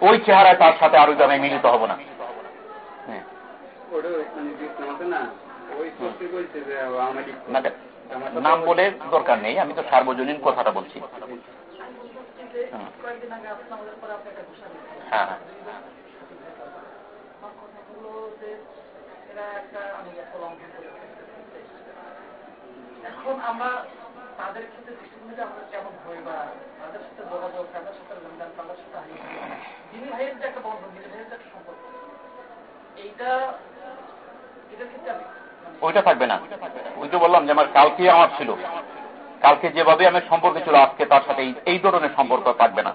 ওই চেহারায় তার সাথে আরও দামে মিলিত হব না। নাম বলে দরকার নেই আমি তো সার্বজনীন কথাটা বলছি। হ্যাঁ করে এখন আমরা তাদের ক্ষেত্রে দৃষ্টিভঙ্গিটা আমরা কেমন বা তাদের সাথে যোগাযোগ তাদের সাথে লেনদেন তাদের সাথে দিনী ভাইয়ের যে একটা বন্ধন দিনী ভাইয়ের যে একটা সম্পর্ক এইটা এটার ক্ষেত্রে আমি মানে ওইটা থাকবে না। ওই তো বললাম যে আমার কালকে আমার ছিল। কালকে যেভাবে আমার সম্পর্ক ছিল আজকে তার সাথে এই- এই ধরনের সম্পর্ক থাকবে না।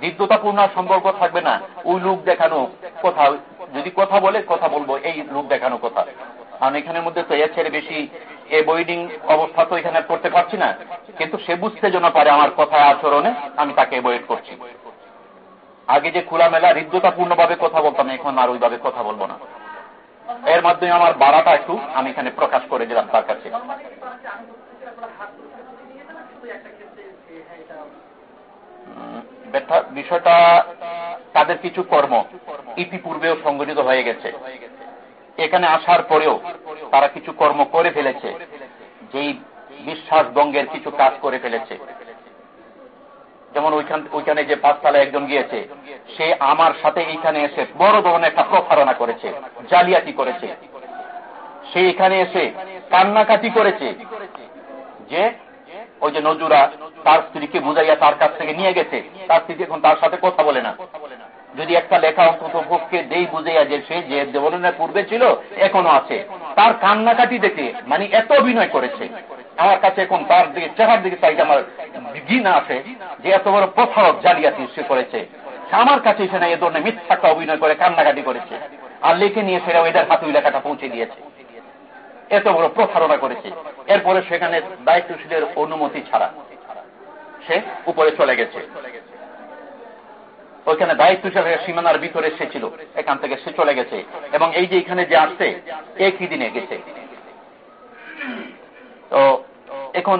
হৃদ্যতাপূর্ণ সম্পর্ক থাকবে না। ওই লোক দেখানো কথা যদি কথা বলে কথা বলব এই লোক দেখানো কথা। কারণ এখানের মধ্যে তো এর ছেড়ে বেশি এভয়েডিং অবস্থা তো এখানে করতে পারছি না। কিন্তু সে বুঝতে যেন পারে আমার কথা আচরণে আমি তাকে এভয়েড করছি। আগে যে খোলামেলা হৃদ্যতাপূর্ণ ভাবে কথা বলতাম, এখন আর ওইভাবে কথা বলব না। এর মাধ্যমে আমার বাড়াটা একটু আমি এখানে প্রকাশ করে দিলাম তার কাছে। বিষয়টা তাদের কিছু কর্ম ইতিপূর্বেও সংগঠিত হয়ে গেছে। এখানে আসার পরেও তারা কিছু কর্ম করে ফেলেছে, যেই বিশ্বাস ভঙ্গের কিছু কাজ করে ফেলেছে। যেমন ওইখানে যে পাঁচতলা একজন গিয়েছে, সে আমার সাথে এইখানে এসে বড় ধরনের একটা প্রতারণা করেছে, জালিয়াতি করেছে। সে এখানে এসে কান্নাকাটি করেছে যে ওই যে নজুরা তার স্ত্রীকে বুঝাইয়া তার কাছ থেকে নিয়ে গেছে, তার স্ত্রী এখন তার সাথে কথা বলে না। যদি একটা লেখা অন্তত পক্ষে দেই বুঝাইয়া যে সে যে দেবনের পূর্বে ছিল, এখনও আছে। তার কান্নাকাটি দেখে মানে এত অভিনয় করেছে। আমার কাছে এখন তার দিকে চেহার দিকে চাইতে আমার ঘৃণা আছে যে এত বড় প্রথারক জালিয়াতি সে করেছে। আমার কাছে এসে না এ ধরনের মিথ্যাটা অভিনয় করে, কান্নাকাটি করেছে। আর লিখে নিয়ে সেটা ওইটার হাতে ওই লেখাটা পৌঁছে দিয়েছে। এত বড় প্রতারণা করেছে। এরপরে সেখানে দায়িত্বশীলের অনুমতি ছাড়া সে উপরে চলে গেছে। ওইখানে দায়িত্বশীল সীমানার ভিতরে সে ছিল, এখান থেকে সে চলে গেছে। এবং এই যে এখানে যে আসছে একই দিনে গেছে? তো এখন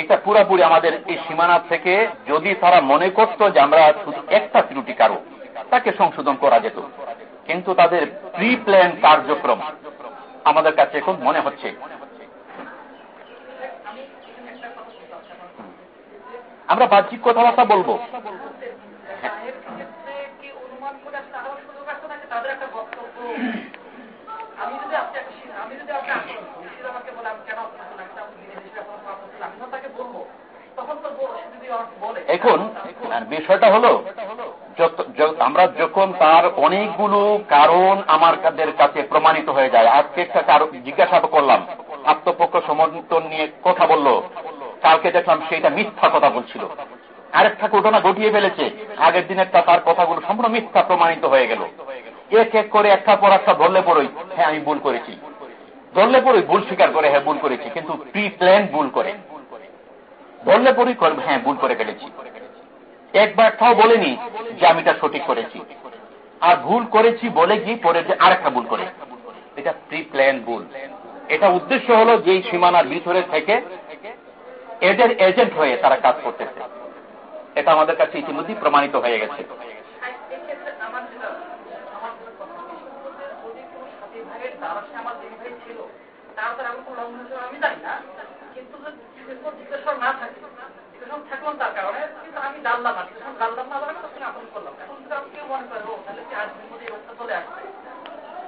এটা পুরাপুরি আমাদের এই সীমানা থেকে যদি তারা মনে করত যে আমরা শুধু একটা ত্রুটি কারও, তাকে সংশোধন করা যেত। কিন্তু তাদের প্রি প্ল্যান কার্যক্রম আমাদের কাছে এখন মনে হচ্ছে। আমরা বাহ্যিক কথাবার্তা বলব। এখন বিষয়টা হলো আমরা যখন তার অনেকগুলো কারণ আমার কাছে প্রমাণিত হয়ে যায়, আজকে একটা জিজ্ঞাসা করলাম, আত্মপক্ষ সমর্থন নিয়ে কথা বলল, কালকে দেখলাম সেটা মিথ্যা কথা বলছিল। আরেকটা ঘটনা ঘটিয়ে ফেলেছে। আগের দিনের তা তার কথাগুলো সম্পূর্ণ মিথ্যা প্রমাণিত হয়ে গেল। এক এক করে একটা পর একটা ধরলে পড়ই হ্যাঁ আমি ভুল করেছি। ধরলে পড়ই ভুল স্বীকার করে হ্যাঁ ভুল করেছি, কিন্তু প্রি প্ল্যান ভুল করে। ধরলে পড়ই করবে হ্যাঁ ভুল করে ফেলেছি। একবারটাও বলেনি যে আমি এটা সঠিক করেছি। আর ভুল করেছি বলে গিয়ে পরে যে আরেকটা ভুল করে। এটা প্রি প্ল্যান ভুল। এটা উদ্দেশ্য হলো যে সীমানার ভিতরে থেকে এদের এজেন্ট হয়ে তারা কাজ করতেছে। এটা আমাদের কাছে ইতিমধ্যেই প্রমাণিত হয়ে গেছে।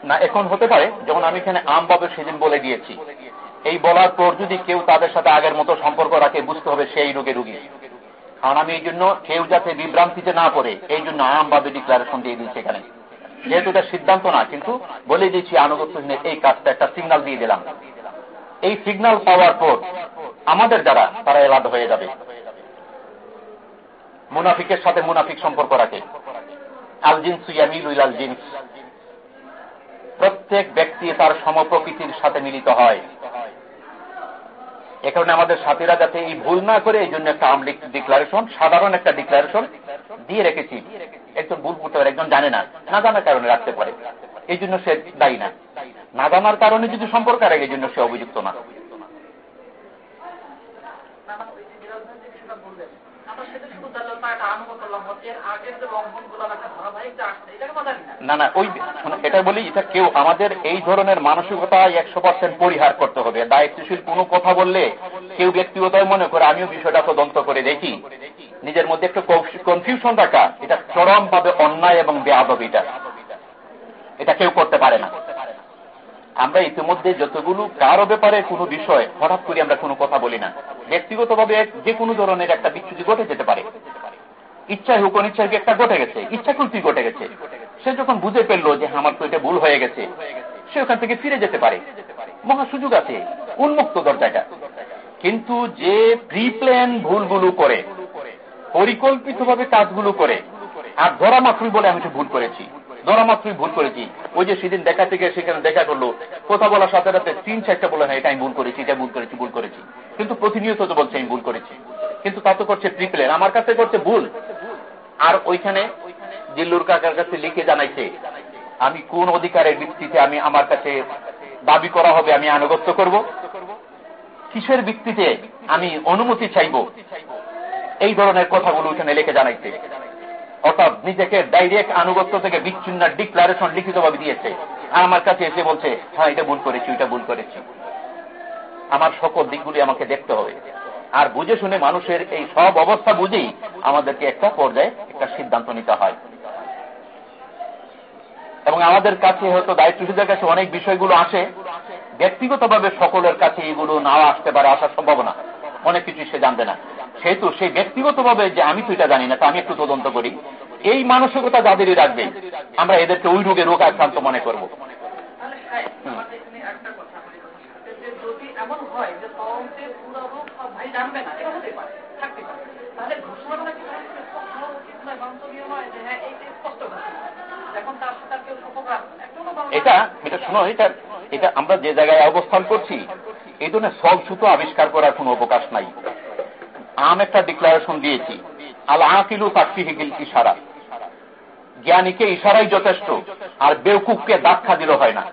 না, এখন হতে পারে যেমন আমি এখানে আম আমভাবে সেদিন বলে দিয়েছি। এই বলার পর যদি কেউ তাদের সাথে আগের মতো সম্পর্ক রাখে, বুঝতে হবে সেই রোগে রুগী। কারণ আমি এই জন্য কেউ যাতে বিভ্রান্তিতে না পড়ে, এই জন্য আমভাবে ডিক্লারেশন দিয়ে দিয়েছি এখানে। যেহেতু এটা সিদ্ধান্ত না, কিন্তু বলে দিয়েছি আনুগত্যহীনের এই কাজটা একটা সিগন্যাল দিয়ে দিলাম। এই সিগন্যাল পাওয়ার পর আমাদের যারা তারা এলাদা হয়ে যাবে। মুনাফিকের সাথে মুনাফিক সম্পর্ক রাখে। প্রত্যেক ব্যক্তি তার সমপ্রকৃতির সাথে মিলিত হয়। এ কারণে আমাদের সাথীরা যাতে এই ভুল না করে, এই জন্য একটা আমলিক ডিক্লারেশন সাধারণ একটা ডিক্লারেশন দিয়ে রেখেছি। একজন ভুল করতে পারে, একজন জানে না। না জানার কারণে রাখতে পারে। এই জন্য সে দায়ী না। না জানার কারণে যদি সম্পর্ক রাখে এই জন্য সে অভিযুক্ত না ওই যে বিরাজ ভাই যে বিষয়টা বললেন আমরা সেটা শুধু জানলাম না একটা আনুগত্য লঙ্ঘন এর আগের যে লঙ্ঘনগুলো একটা ধারাবাহিক যে আসছে এটাকে আমরা না না, ওই এটা বলি কেউ আমাদের এই ধরনের মানসিকতা একশো পার্সেন্ট পরিহার করতে হবে। দায়িত্বশীল কোনো কথা বললে কেউ ব্যক্তিগত মনে করে, আমিও বিষয়টা তদন্ত করে দেখি। নিজের মধ্যে কনফিউশন রাখা, এটা চরমভাবে অন্যায় এবং বেআদব এটা। এটা কেউ করতে পারে না। আমরা ইতিমধ্যে যতগুলো, কারও ব্যাপারে কোনো বিষয়, হঠাৎ করে আমরা কোনো কথা বলি না। ব্যক্তিগতভাবে যে কোনো ধরনের একটা বিচ্ছুতি ঘটে যেতে পারে। ইচ্ছায় হোক অনিচ্ছায় একটা ঘটে গেছে ইচ্ছাকৃতি ঘটে গেছে। সে যখন বুঝে ফেলল যে আমার তো এটা ভুল হয়ে গেছে, সে ওখান থেকে ফিরে যেতে পারে। মহা সুযোগ আছে, উন্মুক্ত দরজাটা। কিন্তু যে প্রি প্ল্যান ভুলগুলো করে, পরিকল্পিতভাবে কাজগুলো করে, আর ধরা মাত্রই বলে আমি ভুল করেছি, ধরা মাত্রই ভুল করেছি। ওই যে সেদিন দেখা থেকে সেখানে দেখা করল, কথা বলার সাথে সাথে তিন চারটা বলে না এটা আমি ভুল করেছি, এটা ভুল করেছি ভুল করেছি। কিন্তু প্রতিনিয়ত তো বলছে, আমি ভুল করেছি। কিন্তু তা তো করছে প্রিপ্লেন আমার কাছে করছে ভুল। আর ওইখানে জিল্লুর কাকার কাছে লিখে জানাইছে, আমি কোন অধিকারের ভিত্তিতে আমি আমার কাছে দাবি করা হবে, আমি আনুগত্য করব? কিসের ভিত্তিতে আমি অনুমতি চাইব? এই ধরনের কথাগুলো ওইখানে লিখে জানাইছে। অর্থাৎ নিজেকে ডাইরেক্ট আনুগত্য থেকে বিচ্ছিন্ন ডিক্লারেশন লিখিতভাবে দিয়েছে। আর আমার কাছে এসে বলছে হ্যাঁ এটা ভুল করেছি, ওইটা ভুল করেছি। আমার সকল দিকগুলি আমাকে দেখতে হবে। আর বুঝে শুনে মানুষের এই সব অবস্থা বুঝেই আমাদেরকে একটা পর্যায়ে একটা সিদ্ধান্ত নিতে হয়। এবং আমাদের কাছে হয়তো দায়িত্বশীলদের কাছে অনেক বিষয়গুলো আসে। ব্যক্তিগতভাবে সকলের কাছে এগুলো নাও আসতে পারে আসার সম্ভাবনা। অনেক কিছু সে জানবে না। সেহেতু সেই ব্যক্তিগতভাবে যে আমি তো এটা জানি না, তা আমি একটু তদন্ত করি। এই মানসিকতা যাদেরই রাখবে, আমরা এদেরকে ওই রোগে রোগ আক্রান্ত মনে করব যে যদি এমন হয় যে তদন্তে পুরো সব জানবে না এটা হতে পারে, থাকতে পারে। তাহলে ঘোষণাটা কি হ্যাঁ? এটা এটা শোনো, এটা এটা আমরা যে জায়গায় অবস্থান করছি, এই সব সুতো আবিষ্কার করার কোনো অবকাশ নাই। আম একটা ডিক্লারেশন দিয়েছি আল আকিলু তাকফিহিল ইশারা। জ্ঞানীকে ইশারাই যথেষ্ট, আর বেউকুফকে দাক্ষা দিল হয় না।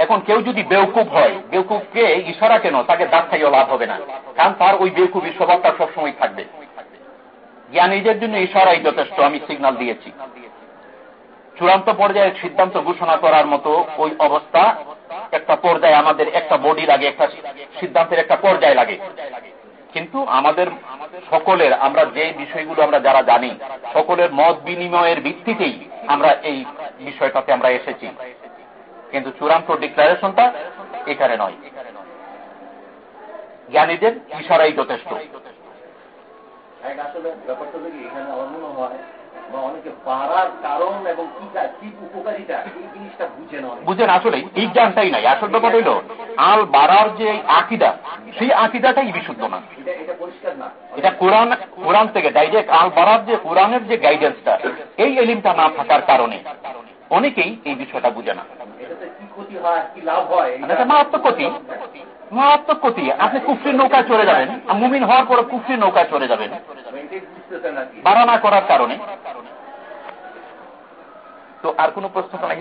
এখন কেউ যদি বেউকুফ হয় বেউকুফকে ইশারা কেন? তাকে দাঁত দাক্ষাইও লাভ হবে না। কারণ তার ওই বেউকুফি স্বভাবটা সবসময় থাকবে। জ্ঞানীদের জন্য ইশারাই যথেষ্ট, আমি সিগন্যাল দিয়েছি। চূড়ান্ত পর্যায়ে সিদ্ধান্ত ঘোষণা করার মতো ওই অবস্থা একটা পর্যায়ে আমাদের একটা বডি লাগে, একটা সিদ্ধান্তের একটা পর্যায়ে লাগে। কিন্তু আমাদের সকলের, আমরা যে বিষয়গুলো আমরা যারা জানি, সকলের মত বিনিময়ের ভিত্তিতেই আমরা এই বিষয়টাতে আমরা এসেছি। কিন্তু চূড়ান্ত ডিক্লারেশনটা এখানে নয়। জ্ঞানীদের ইশারাই যথেষ্ট। আসলে ব্যাপারটা এখানে আমার মনে হয় অনেকে পারার কারণ এবং কি কি উপকারিতা এই জিনিসটা বুঝে বুঝেন আসলে এই জ্ঞানটাই নাই। আসল ব্যাপার হইল আল বাড়ার যে আকিদা সেই আকিদাটাই বিশুদ্ধ না। এটা এটা পরিষ্কার না। এটা কোরআন কোরআন থেকে ডাইরেক্ট আল বাড়ার যে কোরআনের যে গাইডেন্সটা এই এলিমটা না থাকার কারণে। অনেকেই এই বিষয়টা বুঝে না। এটা মারাত্মক ক্ষতি। মারাত্মক ক্ষতি। আপনি কুফরির নৌকায় চলে যাবেন আর মুমিন হওয়ার পরে কুফরির নৌকায় চলে যাবেন। এটাই বুঝতেছেন আর কি বাড়া না করার কারণে। তো আর কোনো প্রশ্ন নাই?